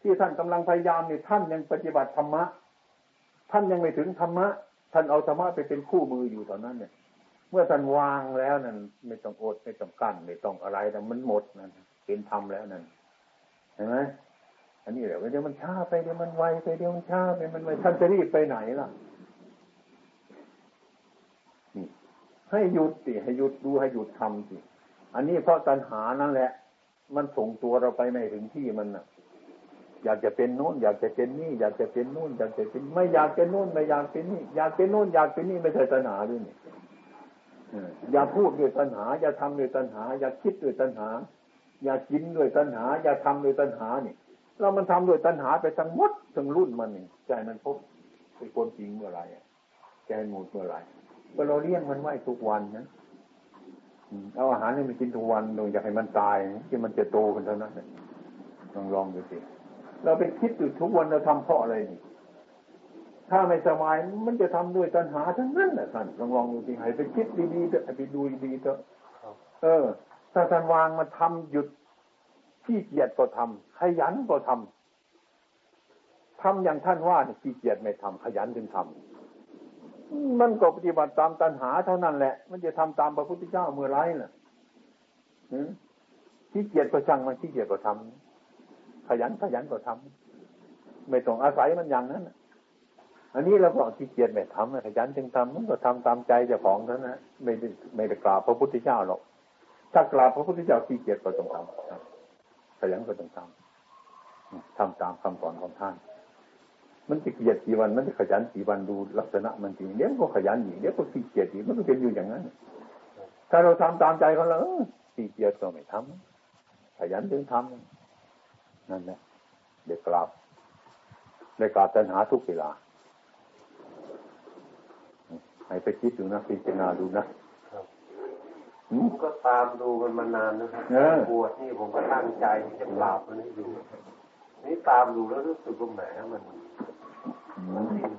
Speaker 1: ที่ท่านกำลังพยายามเนี่ยท่านยังปฏิบัติธรรมะ ท่านยังไม่ถึงธรรมะ ท่านเอาธรรมะไปเป็นคู่มืออยู่ตอนนั้น เนี่ย เมื่อท่านวางแล้วนั่นไม่ต้องอดไม่ต้องกั้นไม่ต้องอะไรแต่มันหมดนั่นเป็นธรรมแล้วนั่นเห็นไหม อันนี้เดี๋ยวเดี๋ยวมันช้าไปเดี๋ยวมันไวไปเดี๋ยวมันช้าไปมันไวท่านจะรีบไปไหนล่ะให้หยุดสิให้หยุดดูให้หยุดทำสิอันนี้เพราะตัณหานั่นแหละ มันส่งตัวเราไปไม่ถึงที่มันน่ะ อยากจะเป็นโน้น อยากจะเป็นนี่ อยากจะเป็นนู่นอยากจะเป็น ไม่อยากเป็นโน้นไม่อยากเป็นนี่ อยากเป็นโน้นอยากเป็นนี่ไม่ใช่ตัณหาด้วยนี่อย่าพูดด้วยตัณหา อย่าทำด้วยตัณหา อย่าคิดด้วยตัณหา อย่ากินด้วยตัณหา อย่าทำด้วยตัณหานี่ เรามันทำด้วยตัณหาไปทั้งหมดทั้งรุ่นมันนี่ใจมันพบเป็นคนจริงเมื่อไรใจหมดเมื่อไรก็เราเลี้ยงมันไว้ทุกวันนะเอาอาหารให้มันกินทุกวันโดยอยากให้มันตายที่มันจะโตขึ้นเท่านั้นลองลองดูสิเราไปคิดอยู่ทุกวันเราทำเพราะอะไรนี่ถ้าไม่สบายมันจะทำด้วยตัณหาทั้งนั้นแหละท่านลองลองดูสิให้ไปคิดดีๆเถอะไปดูดีๆเถอะเออ ถ้าท่านวางมาทำหยุด ขี้เกียจก็ทำขยันก็ทำทำอย่างท่านว่าขี้เกียจไม่ทำขยันจึงทำมันก็ปฏิบัติตามตัณหาเท่านั้นแหละ มันจะทำตามพระพุทธเจ้าเมื่อไรล่ะขี้เกียจก็ช่างมันขี้เกียจก็ทำขยันขยันก็ทำไม่ต้องอาศัยมันอย่างนั้นอันนี้เราบอกขี้เกียจไม่ทำขยันจึงทำมันก็ทำตามใจเจ้าของเท่านั้นไม่ได้ไม่ได้กราบพระพุทธเจ้าหรอกถ้ากราบพระพุทธเจ้าขี้เกียจก็ต้องทำ ขยันก็ต้องทำทำตามคำสอนของท่าน มันจะเกียดกี่วันมันจะขยันกี่วันดูลักษณะมันจริงเดี๋ยวก็ขยันอีกเดี๋ยวก็ขี้เกียจอีกมันก็เป็นอยู่อย่างนั้น ถ้าเราทำตามใจเขาแล้วขี้เกียจก็ไม่ทำขยันถึงทำนั่นแหละเด็กกราบได้กราบปัญหาทุกเวลาให้ไปคิดดูนะพิจารณาดูนะ
Speaker 2: ก็ตามดูมันมานานนะครับบวชนี่ผมก็ตั้งใจจะปราบมันให้อยู่นี่ตามดูแล้วรู้สึกว่าแหมมันมันจริง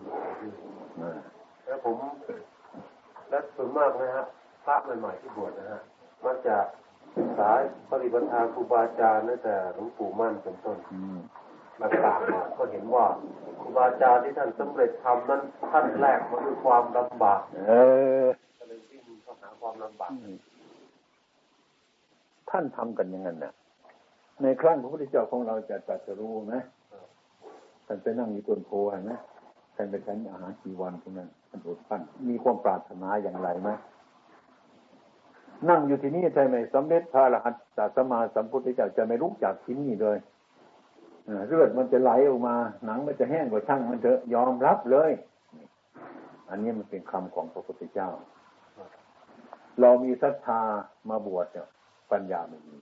Speaker 2: แล้วผมและส่วนมากนะฮะพระใหม่ๆที่บวชนะฮะมันจะศึกษาปฏิบัติทางครูบาอาจารย์ตั้งแต่หลวงปู่มั่นเป็นต้นต่างๆมาก็เห็นว่าครูบาอาจารย์ที่ท่านสำเร็จทำนั้นท่านแรกมันคือความลำบากเออก็เลยวิ่งเข้าหาความลำบาก
Speaker 1: ท่านทำกันอย่างนั้นนะในครั้งพระพุทธเจ้าของเราจะตรัสรู้ไหมท่านไปนั่งอยู่ต้นโพเห็นไหมท่านไปฉันอาหารกี่วันตรงนั้นท่านอดปั้นมีความปรารถนาอย่างไรไหมนั่งอยู่ที่นี่ใช่ไหมสำเร็จพระอรหันตสมาสัมพุทธเจ้าจะไม่ลุกจากที่นี่เลยเลือดมันจะไหลออกมา หนังมันจะแห้งกว่าช่างมันเถอะยอมรับเลย อันนี้มันเป็นคำของพระพุทธเจ้า เรามีศรัทธามาบวชเนี่ย ปัญญาไม่มี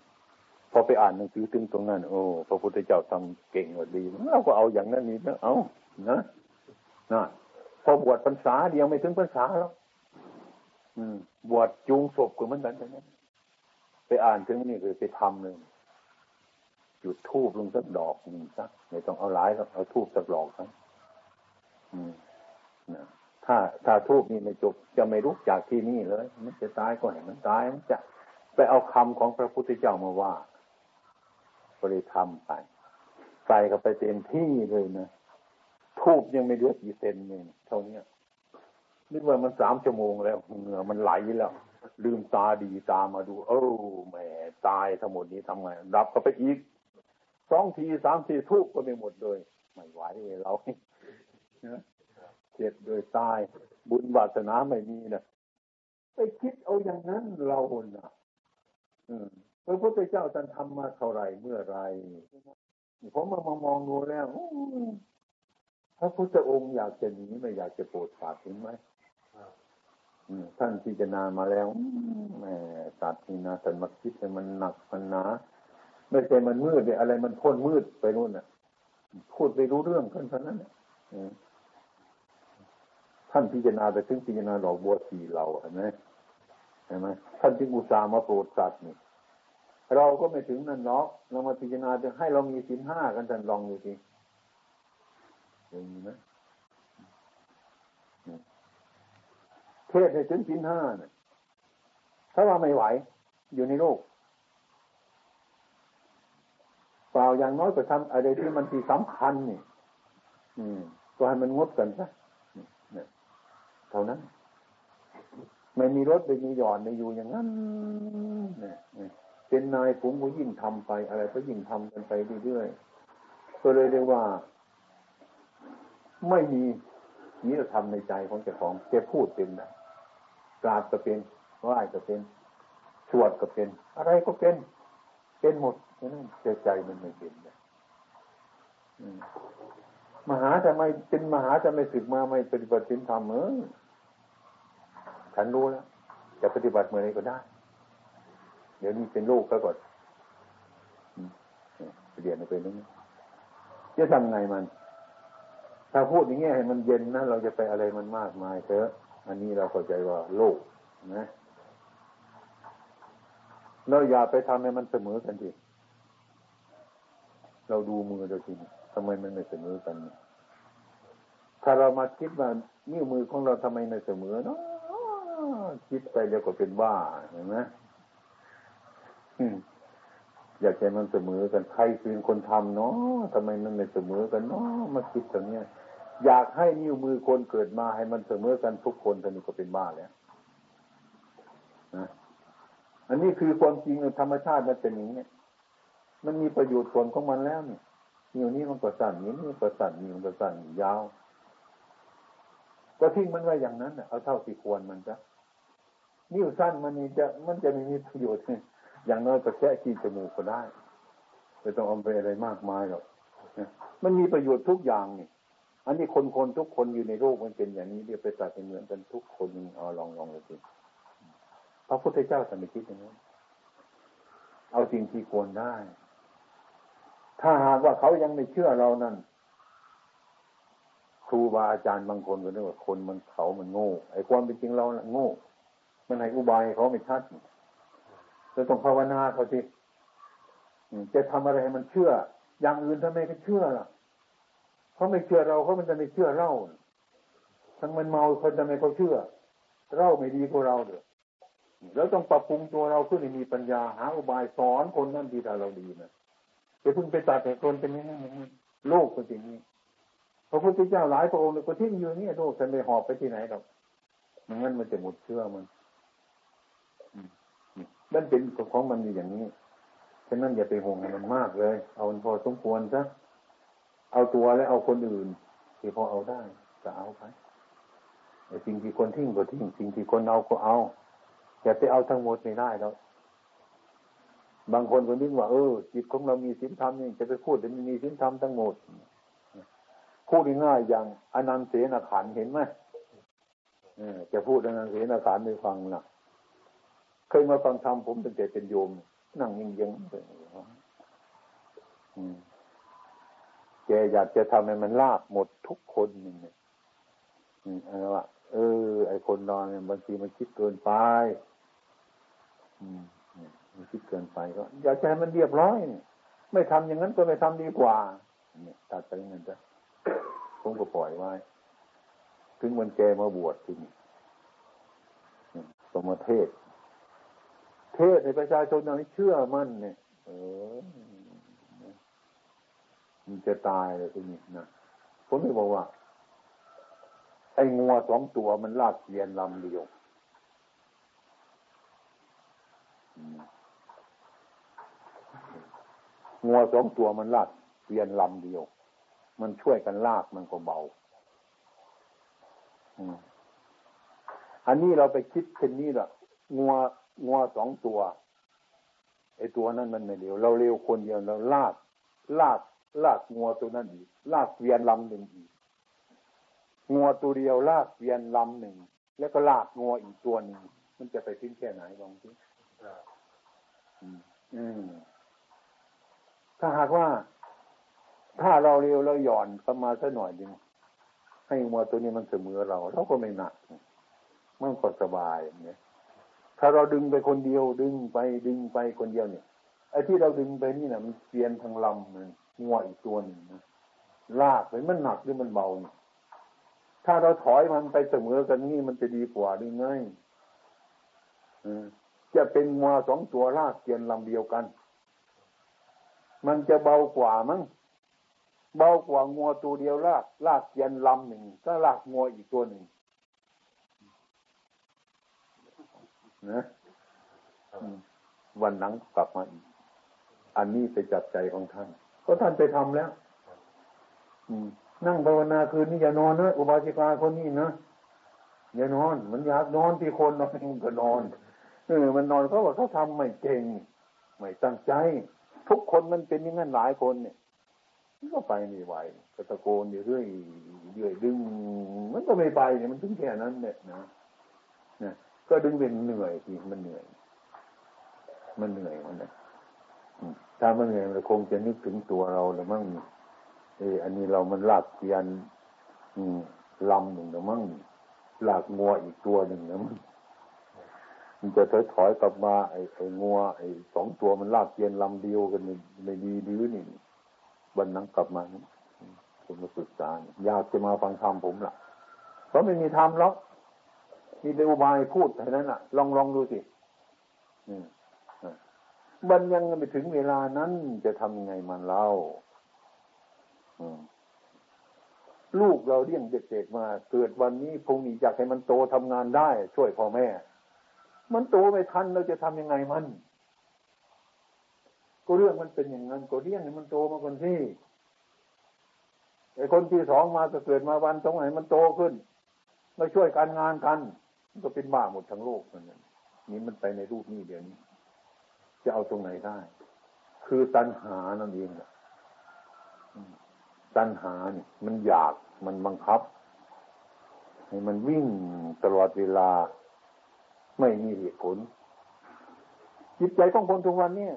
Speaker 1: พอไปอ่านหนังสือถึงตรงนั้น โอ้พระพุทธเจ้าทำเก่งว่าดีเราก็เอาอย่างนั้นนี่นะเอานะนะพอบวชพรรษาเดียวไม่ถึงพรรษาแล้วอืม บวชจูงศพก็เหมือนกันใช่ไหมไปอ่านถึงนี่คือไปทำเลยจุดทูบลงสักดอกหนึ่งสักไม่ต้องเอาหลายเอาทูบสักดอกสักอืมนะถ้าถ้าทูบนี่ไม่จบจะไม่รู้จากที่นี่เลย มันจะตายก็เห็นมันตายมันจะ ไปเอาคำของพระพุทธเจ้ามาว่าบริธรรมไปใส่ก็ไปเต็มที่เลยนะทูบยังไม่เลือกี่เซนเองเท่านี้นึกว่ามันสามชั่วโมงแล้วเหงื่อมันไหลแล้ว ลืมตาดีตามาดู เออแหมตายทั้งหมดนี้ทำไงรับก็ไปอีกสองทีสามทีทูบก็ไม่หมดเลยไม่ไหวเราเจ็บโดยตาย บุญวาสนาไม่มีนะไปคิดเอาอย่างนั้นเราคนนะ พระพุทธเจ้าท่านทำมาเท่าไรเมื่อไรผมมามองดูแล้วพระพุทธองค์อยากจะหนีไม่อยากจะโปรดสัตว์เห็นไหมท่านพิจารณามาแล้วแม่สัตว์นี่นะท่านมาคิดให้มันหนักมันหนาไม่ใช่มันมืดเลยอะไรมันพ้นมืดไปนู่นน่ะ พูดไปรู้เรื่องกันเท่านั้นท่านพิจารณาไปถึงพิจารณาดอกบัวสีเราเห็นไหม เห็นไหมท่านจึงอุตส่าห์มาโปรดสัตว์นี่เราก็ไม่ถึงนั่นเนาะเรามาพิจารณาจะให้เรามีสินห้ากันท่านลองดูสิอย่างนี้นะเทศให้ถึงสินห้าเนี่ยถ้าว่าไม่ไหว อยู่ในโลกเปล่าอย่างน้อยก็ทำอะไรที่มันที่สำคัญนี่ อืมก็ให้มันงดกันซะเนี่ยเท่านั้น ไม่มีรถไม่มีหย่อนไม่อยู่อย่างนั้นเนี่ยเป็นนายผมก็ยิ่งทำไป อะไรก็ยิ่งทำกันไปเรื่อยๆก็เลยเรียกว่า ไม่มีนิรธรรมในใจของเจ้าของจะพูดเป็นนะกราบก็เป็นไหว้ก็เป็นสวดก็เป็น อะไรก็เป็น เป็นหมดนั่นใจมันไม่เป็นเลยมหาจะไม่เป็นมหาจะไม่สึกมาไม่ปฏิบัติธรรมเออ ฉันรู้แล้ว จะปฏิบัติเมื่อไรก็ได้ เดี๋ยวนี้เป็นลูกก็ก่อนเรียนไปนึงจะทำไงมัน ถ้าพูดอย่างเงี้ยให้มันเย็นนะเราจะไปอะไรมันมากมายเถอะอันนี้เราเข้าใจว่าโลกนะเราอย่าไปทำให้มันเสมอกันทีเราดูมือเราทีทำไมมันไม่เสมอกัน ถ้าเรามาคิดว่านิ้วมือของเราทำไมไม่เสมอเนาะ คิดไปเดี๋ยวก็เป็นบ้าเห็นไหมอยากให้มันเสมอกันใครเป็นคนทำเนาะทำไมมันไม่เสมอกันเนาะมาคิดตรงนี้อยากให้นิ้วมือคนเกิดมาให้มันเสมอกันทุกคนตอนนี้ก็เป็นบ้าแล้วนะอันนี้คือความจริงธรรมชาติมันเป็นอย่างนี้มันมีประโยชน์ผลของมันแล้วเนี่ยนิ้วนี้มันก็สั้นนิ้วนี้ก็สั้นนิ้วมันก็สั้นยาว ก็ทิ้งมันไว้อย่างนั้นเอาเท่าที่ควรมันจะ นิ้วสั้นมันนี่จะมันจะไม่มีประโยชน์อย่างน้อยก็แค่ขี้จมูกก็ได้ไม่ต้องเอาไปอะไรมากมายหรอกมันมีประโยชน์ทุกอย่างนี่อันนี้คนคนทุกคนอยู่ในโลกมันเป็นอย่างนี้เรียกไปตัดเป็นเหมือนกันทุกคนเอาลองลองเลยสิพระพุทธเจ้าท่านไม่คิดอย่างนี้เอาสิ่งที่ควรได้ ถ้าหากว่าเขายังไม่เชื่อเรานั่นครูบาอาจารย์บางคนก็เรียกว่าคนมันเขามันโง่ไอ้ความเป็นจริงเราโง่ มันให้อุบายเขาไม่ชัดเราต้องภาวนาเขาสิจะทำอะไรให้มันเชื่อ อย่างอื่นทำไมก็เชื่อล่ะเขาไม่เชื่อเราเขามันจะไม่เชื่อเราทั้งมันเมาคนทำไมเขาเชื่อ เราไม่ดีกว่าเราเด้อเราต้องปรับปรุงตัวเราขึ้นให้มีปัญญาหาอุบายสอนคนนั่นที่เราดีนะจะพึ่งไปตัดแต่คนเป็นอย่างนี้โลกเป็นอย่างนี้พระพุทธเจ้าหลายพระองค์ก็ทิ้งอยู่นี่โลกจะไม่หอบไปที่ไหนหรอกมันงั้นมันจะหมดเชื่อมัน มันเป็นของมันอยู่อย่างนี้ ฉะนั้นอย่าไปห่วงมันมากเลย เอาพอสมควรซะ เอาตัวและเอาคนอื่นที่พอเอาได้ก็เอาไปสิ่งที่คนทิ้งก็ทิ้ง สิ่งที่คนเอาก็เอา อย่าไปเอาทั้งหมดไม่ได้แล้ว บางคนก็นึกว่าเออจิตของเรามีสินธรรมนี่จะไปพูดแต่มีสินธรรมทั้งหมด พูดง่ายอย่างอนันเสนาขันเห็นไหมจะพูดอนันเสนาขันให้ฟังนะ เคยมาฟังธรรมผมตั้งแต่เป็นโยม นั่งยิงยังเลยแกอยากจะทำให้มันลาบหมดทุกคนนี่เนี่ยอะไรวะเออ ไอคนนอนเนี่ยบางทีมันคิดเกินไป อืมมันคิดเกินไปก็ อยากจะใจมันเรียบร้อยไม่ทำอย่างนั้นก็ไม่ทำดีกว่า เนี่ยตัดไปเงินจ้ะผมก็ปล่อยไว้ ถึงวันแกมาบวชทีนี้สมเทศ เทศในประชาชนตอนนี้เชื่อมั่นเนี่ย เออ มันจะตายเลยทีนี้นะผมไม่บอกว่า ไอ้งัวสองตัวมันลากเกียนลำเดียวงัวสองตัวมันลากเกียนลำเดียว มันช่วยกันลากมันก็เบาอันนี้เราไปคิดเช่นนี้แหละงัว งัวสองตัวไอ้ตัวนั้นมันไม่เร็ว เราเร็วคนเดียวเราลากลากลากงัวตัวนั้นอีกลากเวียนลำหนึ่งอีกงัวตัวเดียวลากเวียนลำหนึ่งแล้วก็ลากงัวอีกตัวหนึ่งมันจะไปทิ้งแค่ไหนลองสิอืมถ้าหากว่า ถ้าเราเร็วเราหย่อนเข้ามาสักหน่อยหนึ่งให้งัวตัวนี้มันเสมอเราเราก็ไม่หนักมันก็สบายเนี่ย ถ้าเราดึงไปคนเดียวดึงไปดึงไปคนเดียวเนี่ยไอ้ที่เราดึงไปนี่นะมันเปลี่ยนทางลำมันงัวอีกตัวหนึ่งนะลากไปมันหนักหรือมันเบา ถ้าเราถอยมันไปเสมอกันนี่มันจะดีกว่าหรือไงจะเป็นงัวสองตัวลากเปลี่ยนลำเดียวกัน มันจะเบากว่ามั้งเบากว่างัวตัวเดียวลากลากเปลี่ยนลำหนึ่งก็ลากงัวอีกตัวหนึ่ง นะวันหลังกลับมาอีกอันนี้ไปจับใจของท่าน ก็ท่านไปทำแล้วนั่งภาวนาคืนนี้อย่านอนนะอุบาสิกาคนนี้นะอย่านอน มันอยากนอนที่คนนอนก็นอนเออมันนอนเขาบอกเขาทำไม่เก่งไม่ตั้งใจ ทุกคนมันเป็นอย่างนั้นหลายคนเนี่ยก็ไปไม่ไหวก็ตะโกนอยู่เรื่อยเรื่อยดึง มันก็ไม่ไปเนี่ยมันถึงแค่นั้นเนี่ยนะ ก็ดึงเป็นเหนื่อยทีมันเหนื่อย มันเหนื่อยมันนะถ้ามันเหนื่อยมันคงจะนึกถึงตัวเราหรือมั่งเอออันนี้เรามันลากเกียนลำหนึ่งหรือมั่งลากงัวอีกตัวหนึ่งนะมันมันจะถอยถอยกลับมาไอ้ไอ้งัวไอ้สองตัวมันลากเกียนลำเดียวกันในดีดื้อนี่บันนั้นกลับมาผมมาศึกษาอยากจะมาฟังธรรมผมล่ะเพราะไม่มีธรรมแล้ว มีแต่อุบายพูดเท่านั้นล่ะ ลองลองดูสิมันยังไม่ถึงเวลานั้นจะทำยังไงมันเล่าลูกเราเลี้ยงเด็กๆมา เกิดวันนี้พงนี้อยากให้มันโตทำงานได้ ช่วยพ่อแม่ มันโตไม่ทันเราจะทำยังไงมัน ก็เรื่องมันเป็นอย่างนั้น ก็เลี้ยงให้มันโตมาคนที่ไอ้คนที่สองมาก็เกิดมาวันตรงไหนมันโตขึ้นมาช่วยการงานกัน ก็เป็นบ้าหมดทั้งโลกนั่นนี่มันไปในรูปนี้เดี๋ยวนี้ จะเอาตรงไหนได้ คือตัณหานั่นเองตัณหาเนี่ย มันอยากมันบังคับ ให้มันวิ่งตลอดเวลา ไม่มีเหตุผล จิตใจของคนทุกวันเนี่ย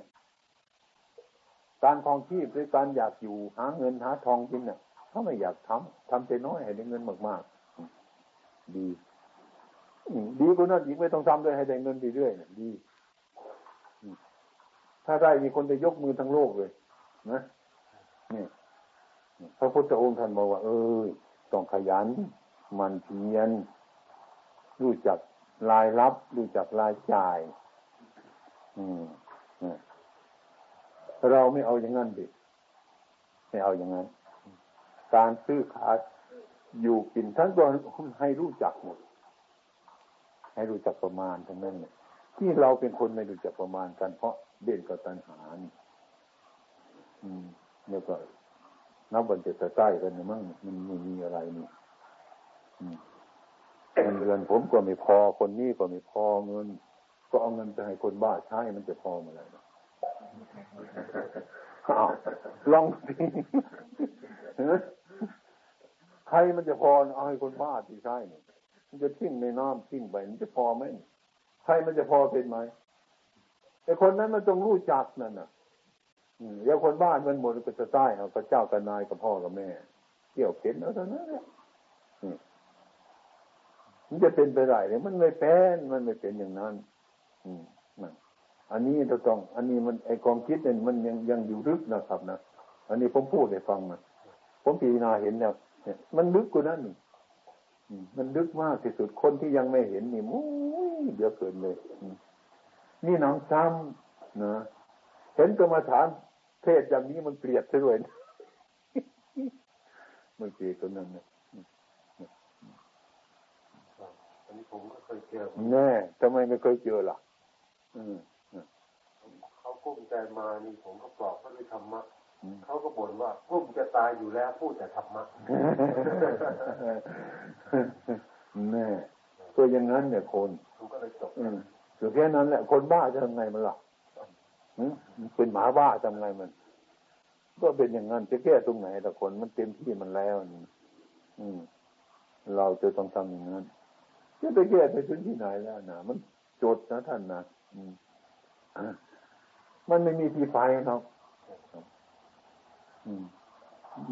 Speaker 1: การทองชีพหรือการอยากอยู่หาเงินหาทองกินเนี่ยเขาไม่อยากทำทำแต่น้อยให้ได้เงินมากๆ ดี ดีกว่านั้นอีกไม่ต้องทำเลยให้ได้เงินเรื่อยๆดีถ้าได้มีคนจะยกมือทั้งโลกเลย นะนี่พระพุทธองค์ท่านบอกว่า เออต้องขยัน มันเพียรรู้จักรายรับ รู้จักรายจ่าย อืมเราไม่เอาอย่างนั้นดิไม่เอาอย่างนั้น การซื้อขายอยู่กินทั้งตัวให้รู้จักหมด ให้รู้จักประมาณทั้งนั้นเนี่ยที่เราเป็นคนไม่รู้จักประมาณกัน เพราะเด่นกับตัณหานี่อืมแล้วก็นับวันจะใกล้กันมั่งมันไม่มีอะไรนี่เงินเดือนผมก็ไม่พอคนนี้ก็ไม่พอเงิน ก็เอาเงินไปให้คนบ้าใช้มันจะพอมาอะไรลองสิใครมันจะพอเอาให้คนบ้าที่ใช่เนี่ย มันจะทิ้งในน้ำทิ้งไปมันจะพอไหมใครมันจะพอเป็นไหมไอ้คนนั้นมันต้องรู้จักนั่นน่ะเดี๋ยวคนบ้านมันหมดก็จะใต้เอาพระเจ้ากับนายกับพ่อกับแม่เกี่ยวเข็นเอาเท่านั้นแหละมันจะเป็นไปได้เลยมันไม่เป็นมันไม่เป็นอย่างนั้น อืมนั่นอันนี้เราต้อง อันนี้มันไอความคิดเนี่ยมันยังยังอยู่ลึกนะครับนะอันนี้ผมพูดให้ฟังนะผมพิจารณาเห็นเนี่ยมันลึกกว่านั้น มันลึกมากที่สุดคนที่ยังไม่เห็นนี่มุ้ยเดือเกินเลยนี่น้องซ้ำนะเห็นกรรมฐานเทศอย่างนี้มันเกลียดซะด้วยมันเกลียดตัวนั้นเนี่ย
Speaker 2: อันนี้ผมก็เคยเจอ
Speaker 1: แน่ทำไมไม่เคยเจอล่ะ
Speaker 2: เขากุ้มใจมานี่ผมก็ปลอบเขาด้วยธรรมะ เขาก็บ่นว่ากุ้มจะตายอยู่แล้วพูดแต่ธรรมะ
Speaker 1: แน่ตัวอย่างนั้นเนี่ยคน
Speaker 2: ผมก็เลยจบ
Speaker 1: อยู่แค่นั้นแหละคนบ้าจะทำไงมันล่ะเป็นหมาบ้าทำไงมัน ก็เป็นอย่างนั้นจะแก้ตรงไหนแต่คนมันเต็มที่มันแล้วนี่อืม เราจะต้องทำอย่างนั้นจะไปแก้ไปถึงที่ไหนแล้วนะมันจดนะท่านนะมันไม่มีที่ไปครับ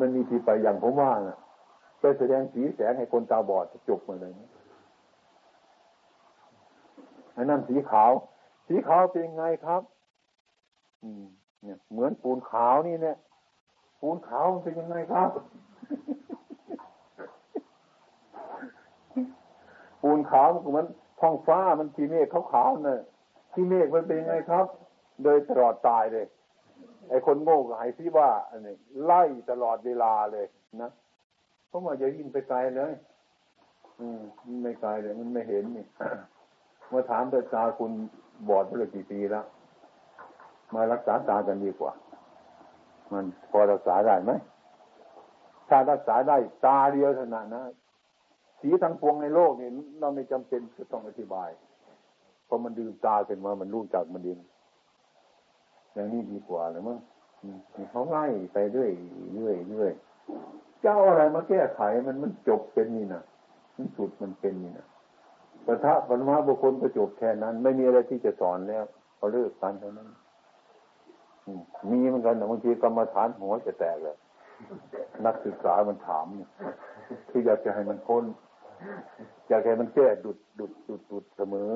Speaker 1: มันมีที่ไปอย่างผมว่านะไปแสดงสีแสงให้คนตาบอดจะจบมาเลยนะอันนั้นสีขาว สีขาวเป็นไงครับ อืม เนี่ย เหมือนปูนขาวนี่เนี่ยปูนขาวมันเป็นยังไงครับปูนขาวมันเหมือนท้องฟ้ามันทีเมฆขาวๆเนี่ยที่เมฆมันเป็นยังไงครับ โดยตลอดตายเลย ไอ้คนโง่ก็หายที่ว่าอันนี้ไล่ตลอดเวลาเลยนะเพราะว่าอย่ายินไปไกลเลย อืมไม่ไกลเลยมันไม่เห็นนี่มาถามตาตาคุณบอดเมื่อกี่ปีแล้วมารักษาตากันดีกว่า มันพอรักษาได้ไหมถ้ารักษาได้ตาเดียวเท่านั้นนะสีทั้งปวงในโลกนี่เราไม่จำเป็นจะต้องอธิบายเพอมันดื่มตาขึ้นมามันรู้จักมันดิน อย่างนี้ดีกว่าเลยมั้งเขาไล่ไปเรื่อยเรื่อยเรื่อยเจ้าอะไรมาแก้ไขมันมันจบเป็นนี่นะสุดมันเป็นนี่นะปะทะปัญหาบุคคลก็จบแค่นั้น ไม่มีอะไรที่จะสอนแล้วเขาเลิกกันเท่านั้นมีเหมือนกันแต่บางทีกรรมฐานหัวจะแตกเลยนักศึกษามันถามคืออยากจะให้มันพ้นอยากให้มันแก้ดุดดุดดุดดุดเสมอ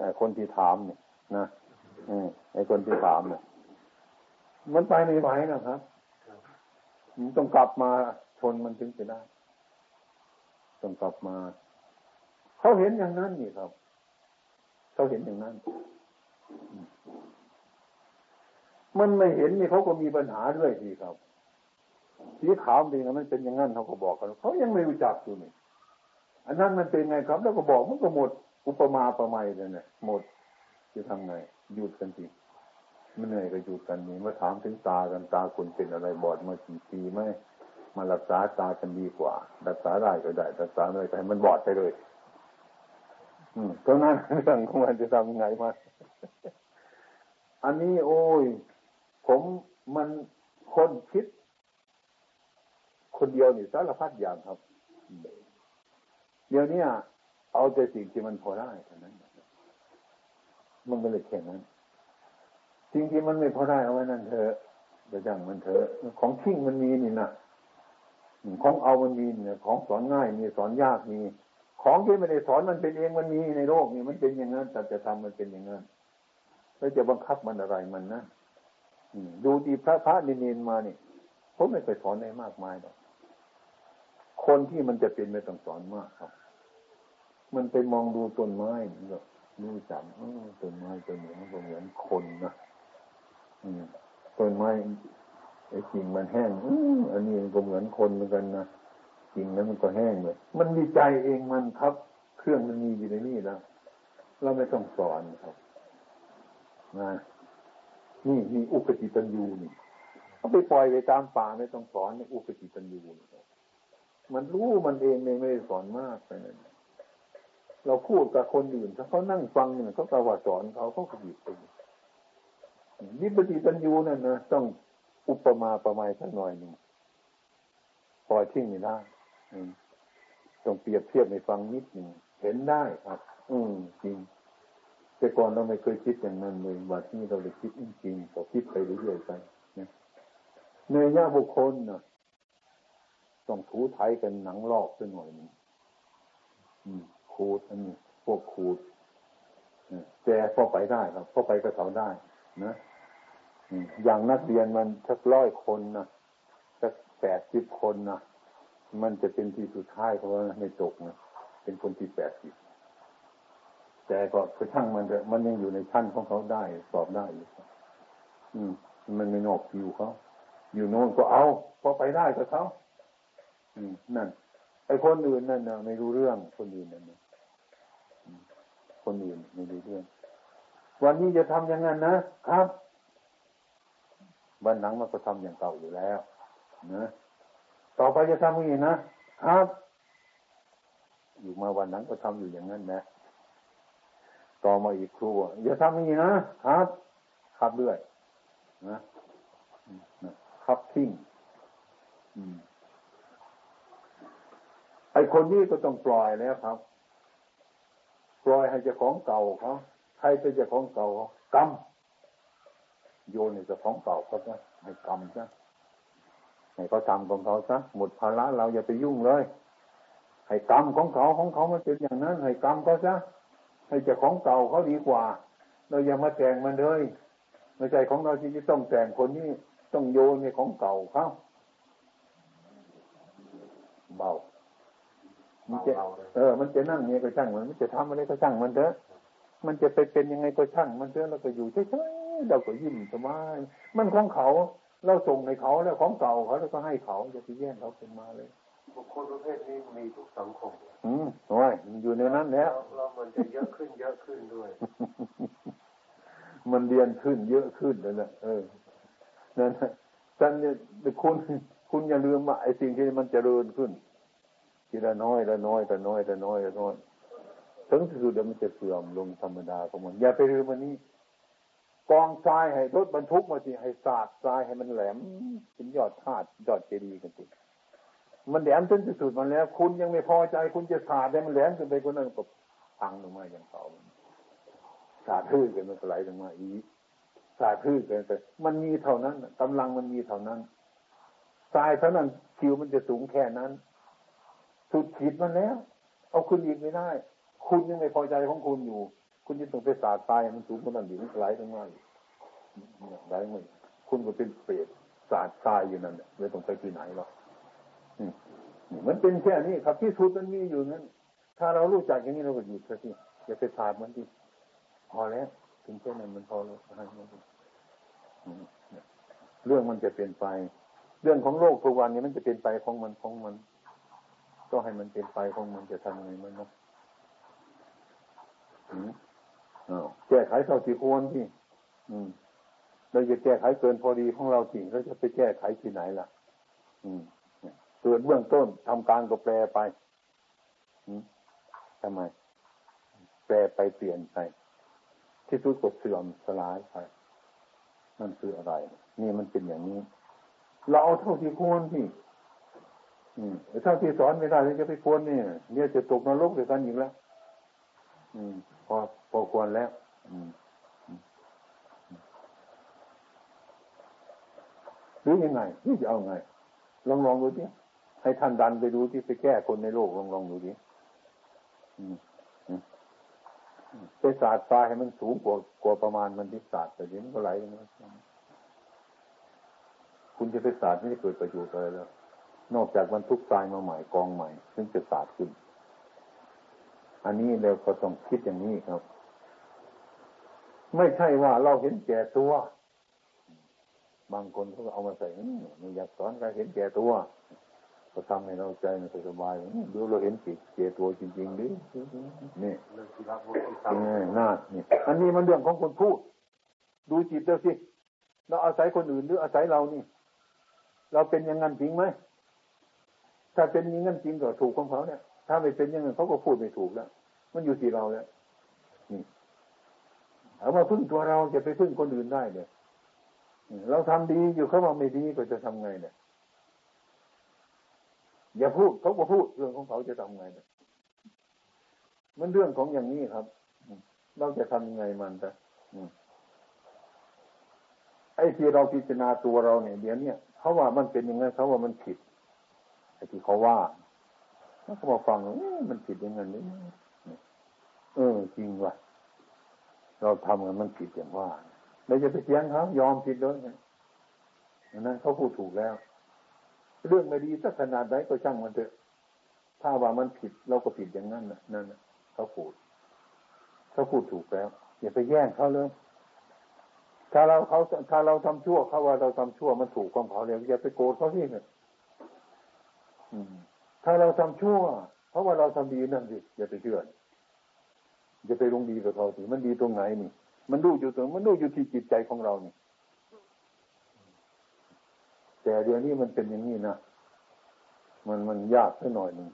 Speaker 1: ไอ้คนที่ถามเนี่ยนะไอ้คนที่ถามเนี่ย มันไปไม่ไหวนะครับมันต้องกลับมาชนมันถึงจะได้ ต้องกลับมา เขาเห็นอย่างนั้นนี่ครับ เขาเห็นอย่างนั้น มันไม่เห็นนี่เขาก็มีปัญหาด้วยทีครับสีขาวเป็นอย่างนั้นเป็นอย่างนั้นเขาก็บอกกันเขายังไม่รู้จักอยู่นี่อันนั้นมันเป็นไงครับ แล้วก็บอกมันก็หมด อุปมาประไมยเลยเนี่ยหมดจะทำไงหยุดกันที มันเหนื่อยก็หยุดกันนี่มาถามถึงตากันตาคุณเป็นอะไรบอดมากี่ปีไหมมารักษาตากันดีกว่า รักษาได้ก็ได้รักษาไม่ได้ก็ให้มันบอดไปเลยตรงนั้นเรื่องของมันจะทำไงมาอันนี้โอ้ย ผมมันคนคิด คนเดียวนี่สารพัดอย่างครับ เดี๋ยวนี้เอาแต่สิ่งที่มันพอได้เท่านั้น มันก็เลยแค่นั้น สิ่งที่มันไม่พอได้เอาไว้นั่นเถอะจะจังมันเถอะของทิ้งมันมีนี่นะของเอามันมีเนี่ย ของสอนง่ายมีสอนยากมี ของที่ไม่ได้สอนมันเป็นเองมันมีในโลกนี่มันเป็นอย่างนั้นแต่จะทำมันเป็นอย่างนั้นแล้วจะบังคับมันอะไรมันนะดูดีพระพระนินมาเนี่ยผมไม่ไปสอนในมากมายหรอกคนที่มันจะเป็นไม่ต้องสอนมากครับ มันไปมองดูต้นไม้นี่ก็รู้จักต้นไม้ต้นนี้มันก็เหมือนคนนะ ต้นไม้ไอ้กิ่งมันแห้งอันนี้มันก็เหมือนคนเหมือนกันนะกิ่งนแล้วมันก็แห้งเลยมันมีใจเองมันครับ เครื่องมันมีอยู่ในนี่แล้วเราไม่ต้องสอนครับนะนี่มีอุปจิตันยูนี่เขาไปปล่อยไปตามป่าไม่ต้องสอนในอุปจิตันยูมันรู้มันเองไม่ได้สอนมากไปนั่นเราพูดกับคนอื่นถ้าเขานั่งฟังเนี่ยเขาประวัติสอนเขาเขาก็หยิบไป นิปฏิตันยูนั่นนะต้องอุปมาประมาณสักหน่อยหนึ่งปล่อยทิ้งไม่ได้ต้องเปรียบเทียบในฟังนิดหนึ่งเห็นได้ครับ อืมจริง แต่ก่อนเราไม่เคยคิดอย่างนั้นเลยวันนี้เราเลยคิดจริงๆพอคิดไปเรื่อยๆไปเนยในย่าบุคคลนะต้องถูไทยกันหนังลอกสักหน่อยหนึ่งขูดอันนี้พวกขูดแจพอไปได้ครับพอไปกับเขาได้ นะอย่างนักเรียนมันสักร้อยคนนะสักแปดสิบคนนะมันจะเป็นที่สุดท้ายเพราะว่าไม่ตกนะเป็นคนที่แปดสิบแต่ก็คือช่างมันจะมันยังอยู่ในชั้นของเขาได้สอบได้อยู่อืม มันไม่นอกผิวเขาอยู่โน่นก็เอาพอไปได้กับเขาอืม นั่นไอ้คนอื่นนั่นนะไม่รู้เรื่องคนอื่นนั่นนะคนอื่นไม่รู้เรื่อง วันนี้จะทำอย่างนั้นนะครับวันหลังมันก็ทำอย่างเก่าอยู่แล้วนะต่อไปจะทำอย่างนี้นะครับ อยู่มาวันนั้นก็ทำอยู่อย่างนั้นนะต่อมาอีกครูอย่าทำอย่างนี้นะครับขับเรื่อยนะครับทิ้งไอคนนี้ก็ต้องปล่อยแล้วครับ ปล่อยให้เจ้าของเก่าเขา รเป็นเจ้าของเก่ากรรมโยนในเจ้าของเก่าเขาจะให้กรรมซะให้เขาทำของเขาซะหมดภาระเราอย่าไปยุ่งเลย ให้กรรมของเขาของเขามันเป็นอย่างนั้น ให้กรรมเขาซะให้เจ้าของเก่าเขาดีกว่า เราอย่ามาแต่งมันเลยไม่ใช่ของเราที่จะต้องแต่งคนนี้ต้องโยนในของเก่าเขาเบามันจะเออ มันจะนั่งไงก็ช่างมัน มันจะทำอะไรก็ช่างมันเถอะ มันจะไปเป็นยังไงก็ช่าง มันเถอะเราก็อยู่เฉยๆเราก็ยิ้มสบายมันของเขาเราส่งในเขาแล้วของเก่าเขาแล้วก็ให้เขาจะไปแย่งเขาเป็นมาเลย
Speaker 2: บุคคลประเภทนี้มีทุกสังคม
Speaker 1: อืมโอ้ยมันอยู่ในนั้นแล้ว
Speaker 2: เรามันจะเยอะขึ้นเยอะขึ้นด้วย
Speaker 1: มันเรียนขึ้นเยอะขึ้นเลยนะเออนั่นท่านเนี่ยคุณคุณอย่าลืมว่าไอ้สิ่งที่มันจเจริญขึ้นทีละน้อยละน้อยละน้อยละน้อยละน้อย ถึงที่สุดเดี๋ยวมันจะเสื่อมลงธรรมดาของมันอย่าไปลืมมันนี้ กองทรายให้รถบรรทุกมาสิให้สาดทรายให้มันแหลมเป็นยอดธาตุยอดเจดีย์กันติมันแหลมจนที่สุดมันแล้ว คุณยังไม่พอใจ คุณจะสาดให้มันแหลมขึ้นไปคนนั้นก็พังลงมาอย่างเก่าสาดทื่อกันมันไหลลงมาอีกสาดทื่อกันไปมันมีเท่านั้นกำลังมันมีเท่านั้นทรายเท่านั้นคิวมันจะสูงแค่นั้น สุดขีดมันแล้ว เอาคุณอีกไม่ได้ คุณยังไม่พอใจของคุณอยู่ คุณจะต้องไปสาดตายมันสูงขนาดนี้ไหลลงมาไหลมาคุณก็เป็นเปรตสาดทรายอยู่นั่นไม่ต้องไปที่ไหนหรอกมันเป็นแค่นี้ครับที่สุดมันมีอยู่นั้น ถ้าเรารู้จักอย่างนี้เราก็หยุดซะทีอย่าไปสาดมันทีพอแล้วถึงแค่นั้นมันพอแล้วห้มันเรื่องมันจะเป็นไป เรื่องของโลกทุกวันนี้มันจะเป็นไปของมันของมัน ก็ให้มันเป็นไปของมันจะทำไงมันเนาะ แก้ไขเท่าที่ควรที่เราจะแก้ไขเกินพอดีของเราสิเราจะไปแก้ไขที่ไหนล่ะ อืมเกิดเบื้องต้นทำการก็แปลไปทำไม แปลไปเปลี่ยนไป ที่ทุกข์เสื่อมสลายไปนั่นคืออะไร นี่มันเป็นอย่างนี้ เราเอาเท่าที่ควรที่อืมถ้าที่สอนไม่ได้จะไปควรเนี่ยเนี่ยจะตกนรกด้วยกันอีกแล้วอืม พอพอควรแล้วอืมหรือยังไงนี่จะเอาไง ลองลองดูดิให้ท่านดันไปดูที่ไปแก้คนในโลกลองลองดูดิไปศาสตร์ตายให้มันสูงกว่ากว่าประมาณมันที่ศาสตร์แต่ยวมันก็ไหลลงมาคุณจะไปศาสตร์ไม่ได้เกิดประโยชน์อะไรแล้ว นอกจากบรรทุกทรายมาใหม่กองใหม่ ซึ่งจะศาสาดขึ้น อันนี้เราก็ต้องคิดอย่างนี้ครับ ไม่ใช่ว่าเราเห็นแก่ตัว บางคนเขาเอามาใส่ไม่อยากสอนใครเห็นแก่ตัวก็ทำให้เราใจมันสบายดูเราเห็นจิตเก่ตัวจริงๆดินี่น่านี่อันนี้มันเรื่องของคนพูด ดูจิตเดียวสิ เราอาศัยคนอื่นหรืออาศัยเรานี่ เราเป็นอย่างนั้นจริงไหม ถ้าเป็นอย่างนั้นจริงก็ถูกของเขาเนี่ย ถ้าไม่เป็นอย่างนั้นเขาก็พูดไม่ถูกแล้ว มันอยู่ที่เราแล้วนี่เอามาพึ่งตัวเราจะไปพึ่งคนอื่นได้เนี่ยเราทำดีอยู่เขาบอกไม่ดีก็จะทำไงเนี่ยอย่าพูดเขาก็พูดเรื่องของเขาจะทำไงเนี่ยมันเรื่องของอย่างนี้ครับเราจะทำยังไงมันแต่ไอ้ที่เราพิจารณาตัวเราเนี่ยเดี๋ยวนี้เขาว่ามันเป็นยังไงเขาว่ามันผิดไอ้ที่เขาว่าแล้วก็มาฟังมันผิดยังไงนี่ เออ จริงว่ะ เราทำกันมันผิดอย่างว่าเราจะไปเสียงเขายอมผิดเลยนั้นเขาพูดถูกแล้ว เรื่องไม่ดีสักขนาดไหนก็ช่างมันเถอะ ถ้าว่ามันผิดเราก็ผิดอย่างนั้นนะนั่นเขาพูดเขาพูดถูกแล้วอย่าไปแย่งเขาเลยถ้าเราเขาถ้าเราทำชั่วเขาว่าเราทำชั่วมันถูกของเขาเลยอย่าไปโกรธเขาที่เนี่ยถ้าเราทำชั่วเพราะว่าเราทำดีนั่นสิอย่าไปเชื่อ อย่าไปลงดีกับเขาสิมันดีตรงไหนนี่ มันดูอยู่ตรงมันดูอยู่ที่จิตใจของเรานี่แต่เดี๋ยวนี้มันเป็นอย่างนี้นะมันมันยากสักหน่อยหนึ่ง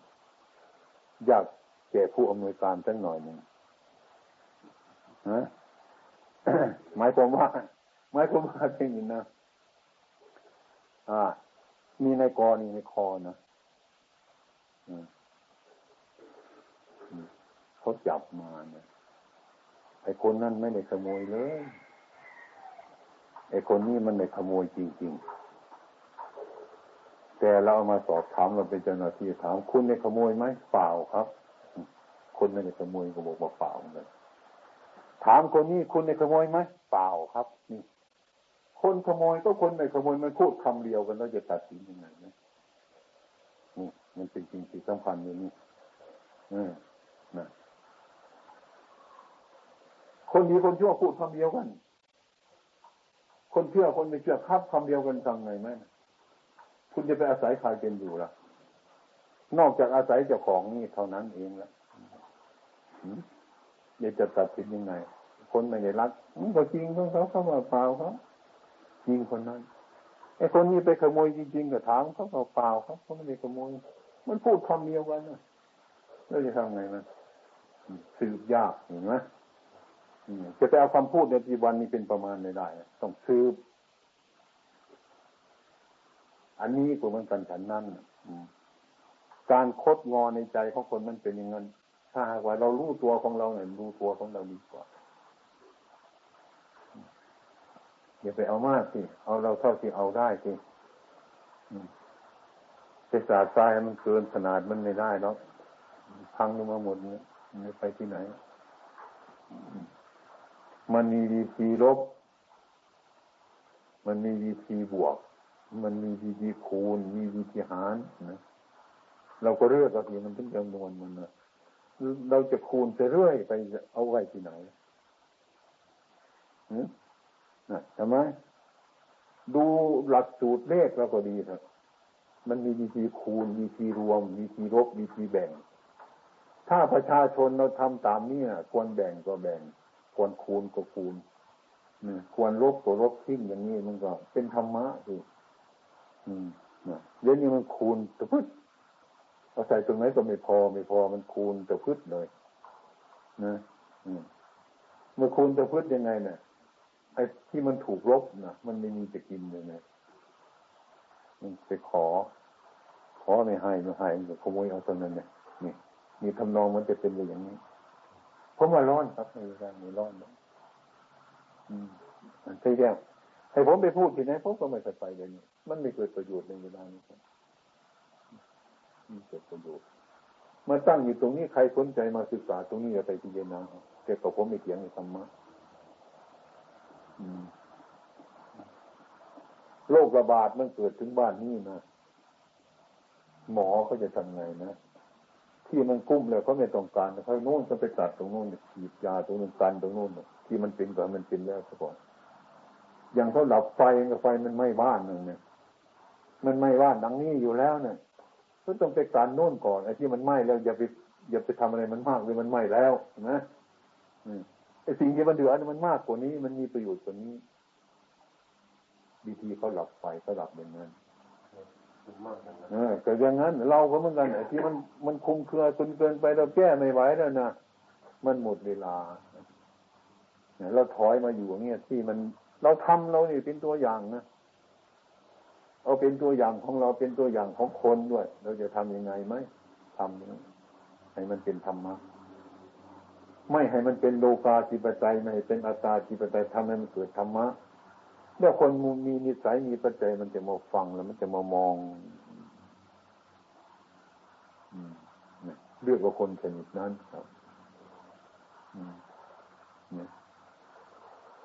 Speaker 1: ยากแก่ผู้อำนวยการสักหน่อยหนึ่งนะหมายความว่าหมายความว่าเป็นอย่างนะอ่า มีในกรณีในคอนะ เขาจับมาเนี่ยไอ้คนนั้นไม่ได้ขโมยเลยไอ้คนนี้มันได้ขโมยจริง ๆ แต่เราเอามาสอบถามเราเป็นเจ้าหน้าที่ถามคุณได้ขโมยไหมเปล่าครับ คนไม่ได้ขโมยก็บอกว่าเปล่าเลยถามคนนี้คุณได้ขโมยไหมเปล่าครับ นี่ คนขโมยก็คนไม่ขโมยมันพูดคำเดียวกันแล้วจะตัดสินยังไงนะนี่มันเป็นจริงที่สำคัญอยู่นี่อืมนะ คนดีคนชั่วพูดคำเดียวกัน คนเชื่อคนไม่เชื่อครับคำเดียวกันทำไงไหมคุณจะไปอาศัยใครเป็นอยู่ล่ะ นอกจากอาศัยเจ้าของนี่เท่านั้นเองและเดี๋ยวจะตัดสินยังไง คนไม่ได้รักก็จริงของเขาเขาว่าเปล่าเขาจริงคนนั้นไอ้คนนี้ไปขโมยจริงๆก็ถามเขาเปล่าเขาเขาไม่ได้ขโมย มันพูดคำเดียวกันนะแล้วจะทำไงมันสืบยากเห็นไหม จะไปเอาคำพูดในปัจจุบันนี้เป็นประมาณไม่ได้ ต้องสืบอันนี้ก็เหมือนกันฉันนั่นการคดงอในใจของคนมันเป็นอย่างนั้นถ้าหากว่าเรารู้ตัวของเราเนี่ยรู้ตัวของเราดีกว่าอย่าไปเอามากสิเอาเราเท่าที่เอาได้สิไปสาดทรายมันเกินขนาดมันไม่ได้แล้วพังลงมาหมดเนี่ยไม่ไปที่ไหน มันมีวิธีลบ มันมีวิธีบวก มันมีวิธีคูณ มีวิธีหารนะ เราก็เลือกเอาทีมันเป็นจำนวนมันนะเราจะคูณไปเรื่อยไปเอาไว้ที่ไหนนะทำไมดูหลักสูตรเลขเราก็ดีครับมันมีวิธีคูณวิธีรวมวิธีลบวิธีแบ่ง ถ้าประชาชนเราทำตามนี้ควรแบ่งก็แบ่ง ควรคูณก็คูณควรลบก็ลบทิ้งอย่างนี้มันก็เป็นธรรมะสิเดี๋ยวนี้มันคูณตะพึ่งเอาใส่ตรงไหนก็ไม่พอไม่พอมันคูณตะพืชเลยนะเมื่อคูณตะพืชยังไงเนี่ยไอ้ที่มันถูกลบนะมันไม่มีจะกินเลยนะมันไปขอ ขอไม่ให้ไม่ให้ก็ขโมยเอาตรงนั้นเนี่ยนี่มีทำนองมันจะเป็นอย่างนี้ ผมว่าร้อนครับในเวลานี้ร้อนนะอืมใช่แล้วให้ผมไปพูดที่ไหนผมก็ไม่ไปเลยนี่มันไม่เกิดประโยชน์ในเวลานี้ครับมีเกิดประโยชน์มาตั้งอยู่ตรงนี้ใครสนใจมาศึกษาตรงนี้อย่าไปพิจารณาแต่กับผมไม่เถียงในธรรมะโรคระบาดมันเกิดถึงบ้านนี่นะหมอเขาจะทำไงนะ ที่มันกุ้มเลยเขาไม่ต้องการเขาโน่นจะไปตัดตรงโน้นฉีดยาตรงนู้นกันตรงโน้นที่มันเป็นก่อนมันเป็นแล้วซะก่อนอย่างเขาหลับไฟกับไฟมันไหม้บ้านหนึ่งเนี่ยมันไหม้บ้านดังนี้อยู่แล้วเนี่ยก็ต้องไปการโน่นก่อนไอ้ที่มันไหม้แล้วอย่าไปอย่าไปทำอะไรมันมากเลยมันไหม้แล้วนะไอ้สิ่งที่มันเดือดมันมากกว่านี้ มันมีประโยชน์กว่านี้ดีทีเขาหลับไฟเขาหลับอย่างนั้น เออแต่อย่างนั้น เราก็เหมือนกันไอ้ที่มันมันคุมเครือจนเกินไปเราแก้ไม่ไหวแล้วนะมันหมดเวลาเราถอยมาอยู่อย่างเงี้ยที่มันเราทำเราเนี่เป็นตัวอย่างนะเอาเป็นตัวอย่างของเราเป็นตัวอย่างของคนด้วย เราจะทํำยังไงไหมทำให้มันเป็นธรรมะไม่ให้มันเป็นโลกาธิปไตยไม่ให้เป็นอัตตาธิปไตยทำให้มันเกิดธรรมะ เมื่อคนมีนิสัยมีปัจจัยมันจะมาฟังแล้วมันจะมามองเลือกว่าคนชนิดนั้นครับ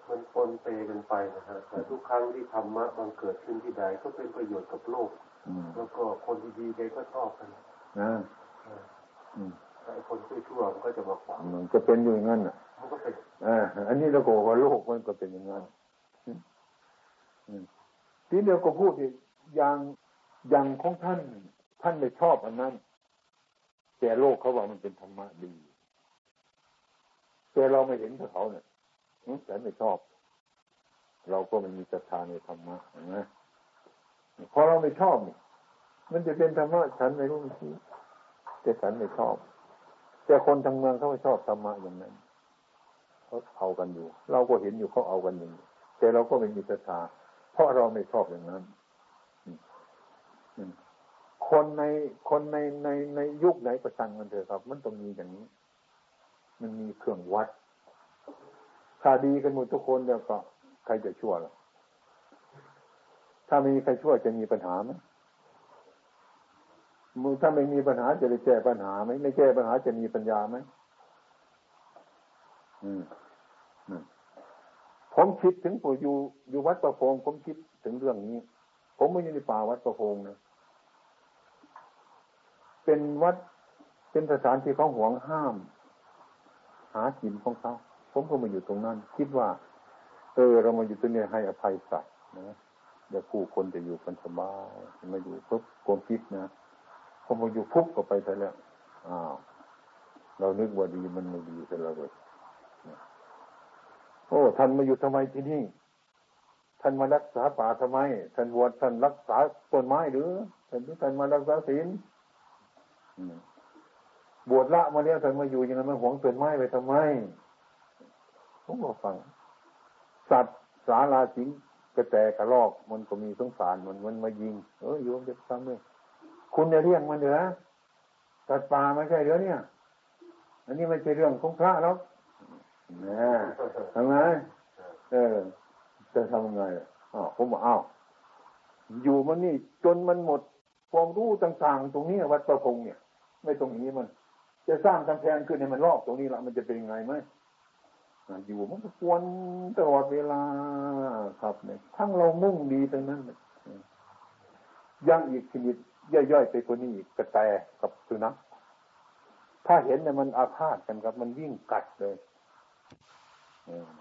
Speaker 2: มันปนเปกันไปนะฮะแต่ทุกครั้งที่ธรรมะบังเกิดขึ้นที่ใดก็เป็นประโยชน์กับโลกแล้วก็คนดีๆใจก็ชอบกันนะไอ้คนชั่วๆมันก็จะมาขวาง
Speaker 1: มันก็เป็นอยู่อย่างนั้นอะ
Speaker 2: มันก็เป็น
Speaker 1: อ่าอันนี้เราบอกว่าโลกมันก็เป็นอย่างนั้น ทีเดียวก็พูดอีกอย่างอย่างของท่าน ท่านไม่ชอบอันนั้น แต่โลกเขาว่ามันเป็นธรรมะดี แต่เราไม่เห็นเขาเนี่ยฉันไม่ชอบ เราก็ไม่มีศรัทธาในธรรมะนะพอเราไม่ชอบเนี่ยมันจะเป็นธรรมะฉันไม่รู้ทีแต่ฉันไม่ชอบ แต่คนทางเมืองเขาไม่ชอบธรรมะอย่างนั้นเขาเอากันอยู่ เราก็เห็นอยู่เขาเอากันอยู่แต่เราก็ไม่มีศรัทธา เพราะเราไม่ชอบอย่างนั้นคนในคนในในในยุคไหนก็สั่งมันเถอะครับ มันต้องมีอย่างนี้ มันมีเครื่องวัดถ้าดีกันหมดทุกคนเดี๋ยวก็ใครจะชั่วล่ะถ้าไม่มีใครช่วยจะมีปัญหาไหมมือถ้าไม่มีปัญหาจะได้แก้ปัญหาไหมไม่แก้ปัญหาจะมีปัญญาไหมอืม ผมคิดถึงปู่อยู่อยู่วัดประโพงผมคิดถึงเรื่องนี้ ผมไม่อยู่ในป่าวัดประพงนะเป็นวัดเป็นสถานที่เขาห่วงห้าม หากินของเขาผมก็มาอยู่ตรงนั้น คิดว่า เออ เรามาอยู่ตรงนี้ให้อภัยสัตว์นะเดี๋ยวผู้คนจะอยู่กันสบายมาอยู่ปุ๊บความคิดนะพอมาอยู่ปุ๊บก็ไปซะแล้วอ้าวเรานึกว่าดีมันไม่ดีเสร็จแล้วเลย โอ้ท่านมาอยู่ทำไมที่นี่ ท่านมารักษาป่าทำไม ท่านบวชท่านรักษาต้นไม้หรือท่านท่านมารักษาศีลบวชละมาแล้วท่านมาอยู่ยังไงมาหวงต้นไม้ไปทำไมผมก็ฟัง สัตว์สาราสิงกระแตกระลอกมันก็มีสงสารมันมันมายิง เออโยมจะทำเลยคุณจะเรียกมันเหรอสัตว์ป่าไม่ใช่เหรอเนี่ย อันนี้ไม่ใช่เรื่องของพระหรอก นะทำไงเออ จะทำไงอ๋อผมบอกอ้าวอยู่มันนี่ จนมันหมดความรู้ต่าง ๆ ตรงนี้วัดประพงเนี่ย ไม่ตรงนี้มัน จะสร้างกำแพงขึ้นให้มันรอบตรงนี้ละมันจะเป็นยังไงไหมอยู่มันก็ควรตลอดเวลาครับเนี่ยทั้งเรามุ่งดีทั้งนั้นยังอีกชนิดย่อยๆไปกว่านี้กระแตกับสุนัขถ้าเห็นเนี่ยมันอาฆาตกันครับ มันวิ่งกัดเลย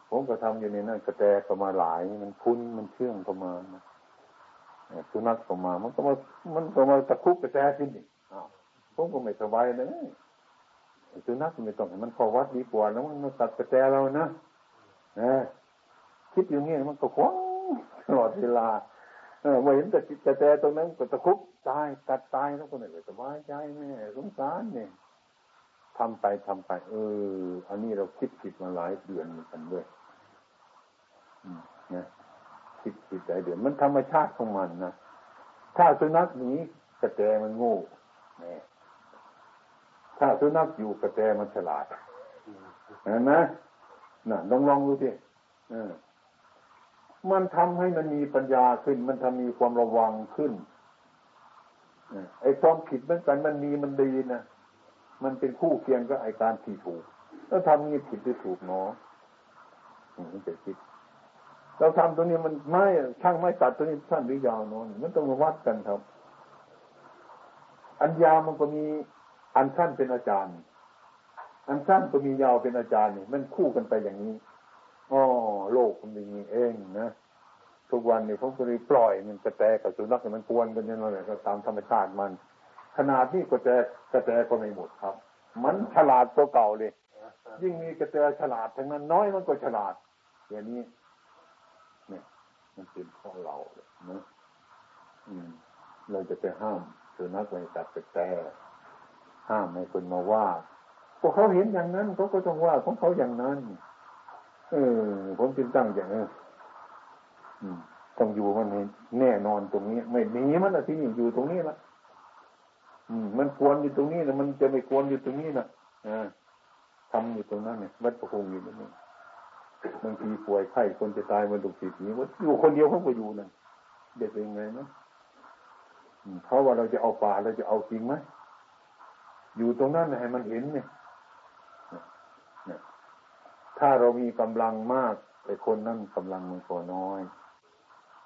Speaker 1: ผมก็ทำอยู่ในนั้นกระแตก็มาหลาย มันคุ้นมันเชื่องก็มาสุนัขก็มา มันก็มา มันก็มาตะคุบกระแตขึ้นอีกผมก็ไม่สบายเลยสุนัขไม่ต้องให้มันเข้าวัดดีกว่าแล้วมันมาตัดกระแตเรานะนะคิดอย่างนี้มันก็คว้างตลอดเวลาเออมาเห็นแต่กระแตตรงนั้นก็ตะคุบตายกัดตายแล้วคนไหนสบายใจแม่สงสารเนี่ย ทำไปทำไป เออ อันนี้เราคิดผิดมาหลายเดือนเหมือนกันด้วยนะคิดผิดหลายเดือน มันธรรมชาติของมันนะถ้าสุนัขหนีกระแตมันโง่เนี่ยถ้าสุนัขอยู่กระแตมันฉลาดเห็นไหมน่ะลองลองดูสิมันทำให้มันมีปัญญาขึ้น มันทำมีความระวังขึ้นไอ้ความผิดเหมือนกันมันมีมันดีนะ มันเป็นคู่เคียงกับไอการที่ถูก แล้วทำนี้ผิดหรือถูกเนาะมันจะคิด เราทำตัวนี้มันไม่ช่างไม่ตัดตัวนี้สั้นหรือยาวเนาะมันต้องมาวัดกันครับ อันยาวมันก็มีอันสั้นเป็นอาจารย์ อันสั้นก็มียาวเป็นอาจารย์นี่มันคู่กันไปอย่างนี้อ๋อโลกมันมีเองนะทุกวันนี่เขาก็เลยปล่อยมันกระแตกับสุนัขมันกวนกันอย่างนั้นก็ตามธรรมชาติมัน ขนาดนี้กระแตกระแตก็ไม่หมดครับ มันฉลาดตัวเก่าเลย ยิ่งมีกระแตฉลาดทั้งนั้นน้อยมันก็ฉลาดอย่างนี้เนี่ย มันเป็นข้อเราเลยนะอืม เราจะไปห้ามสุนัขไม่ตัดกระแตห้ามให้คนมาว่าพวกเขาเห็นอย่างนั้นเขาก็ต้องว่าของเขาอย่างนั้น เออ ผมจึงตั้งอย่างนี้ต้องอยู่มันแน่นอนตรงนี้ ไม่หนีมันอะที่นี่อยู่ตรงนี้ละ มันควรอยู่ตรงนี้นะมันจะไม่ควรอยู่ตรงนี้นะอ่าทำอยู่ตรงนั้นเนี่ยวัดประคงอยู่ตรงนี้บางทีป่วยไข้คนจะตายมันตกสินี้ว่าอยู่คนเดียวเขาไปอยู่นั่นเด็กเป็นยังไงนะเพราะว่าเราจะเอาป่าเราจะเอาจริงไหมอยู่ตรงนั้นให้มันเห็นเนี่ยถ้าเรามีกำลังมาก แต่คนนั้นกำลังมันก็น้อย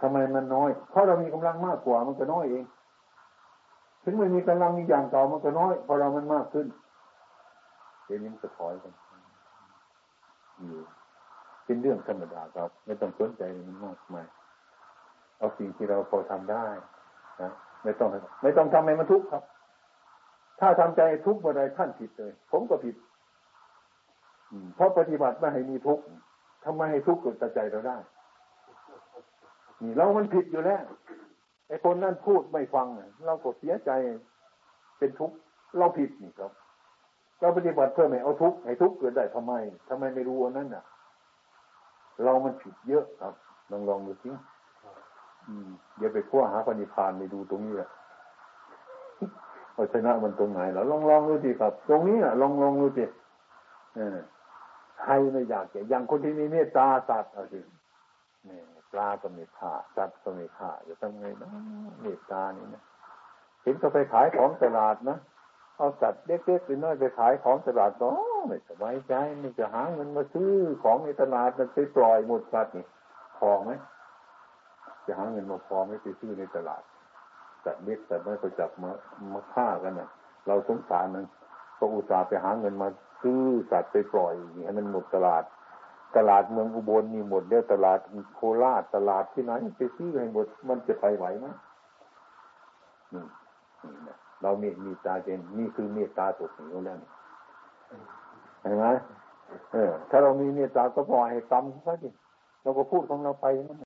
Speaker 1: ทำไมมันน้อย เพราะเรามีกำลังมากกว่ามันก็น้อยเอง ถึงมันมีกำลังมีอย่างเก่ามันก็น้อยพอเรามันมากขึ้นเดี๋ยวนี้มันจะถอยกันอยู่เป็นเรื่องธรรมดาครับ ไม่ต้องสนใจมันมากมายเอาสิ่งที่เราพอทำได้นะไม่ต้องไม่ต้องทำให้มันทุกข์ครับ ถ้าทำใจทุกข์เมื่อใดท่านผิดเลย ผมก็ผิดเพราะปฏิบัติไม่ให้มีทุกข์ทำไมให้ทุกข์เกิดใจเราได้นี่เรามันผิดอยู่แล้ว ไอ้คนนั้นพูดไม่ฟังเราก็เสียใจเป็นทุกข์เราผิดนี่ครับ เราปฏิบัติเพื่อไม่เอาทุกข์ให้ทุกข์เกิดได้ทำไมทำไมไม่รู้อันนั้นน่ะ เรามันผิดเยอะครับลองลองดูสิเดี๋ยวไปขั้วหาปณิพานไปดูตรงนี้แหละเอาชนะมันตรงไหนเราลองลองดูสิครับ ตรงนี้อะ ลองลองดูสิใครไม่อยากจะอย่างคนที่มีเมตตาสัตว์เอาสินี่ ปลาก็ม่ฆ่าสัตว์ก็ม่ฆ่าจะทำไงนะเมตตานี่นะเห็นเขาไปขายของตลาดนะเอาสัตว์เล็กๆหรือน้อยไปขายของตลาดก็ไม่สบายใจมันจะหาเงินมาซื้อของในตลาดมันไปปล่อยหมดสัตว์นี่พอไหมจะหาเงินมาพอไม่ไปซื้อในตลาดสัตว์เล็กสัตว์น้อยก็จับมามาฆ่ากันนะ่ะเราสงสารมันก็อุตส่าห์ไปหาเงินมาซื้อสัตว์ไปปล่อยให้มันหมดตลาด ตลาดเมืองอุบลนี่หมดแล้วตลาดโคราชตลาดที่ไหนไปซื้อให้หมด มันจะไปไหวไหมเรามีมีตาเจนนี่คือเมตตาตกหนีแล้วเห็นไหมเออ ถ้าเรามีเมตตาก็ปล่อยให้ตำเขาสิเราก็พูดของเราไปนั่น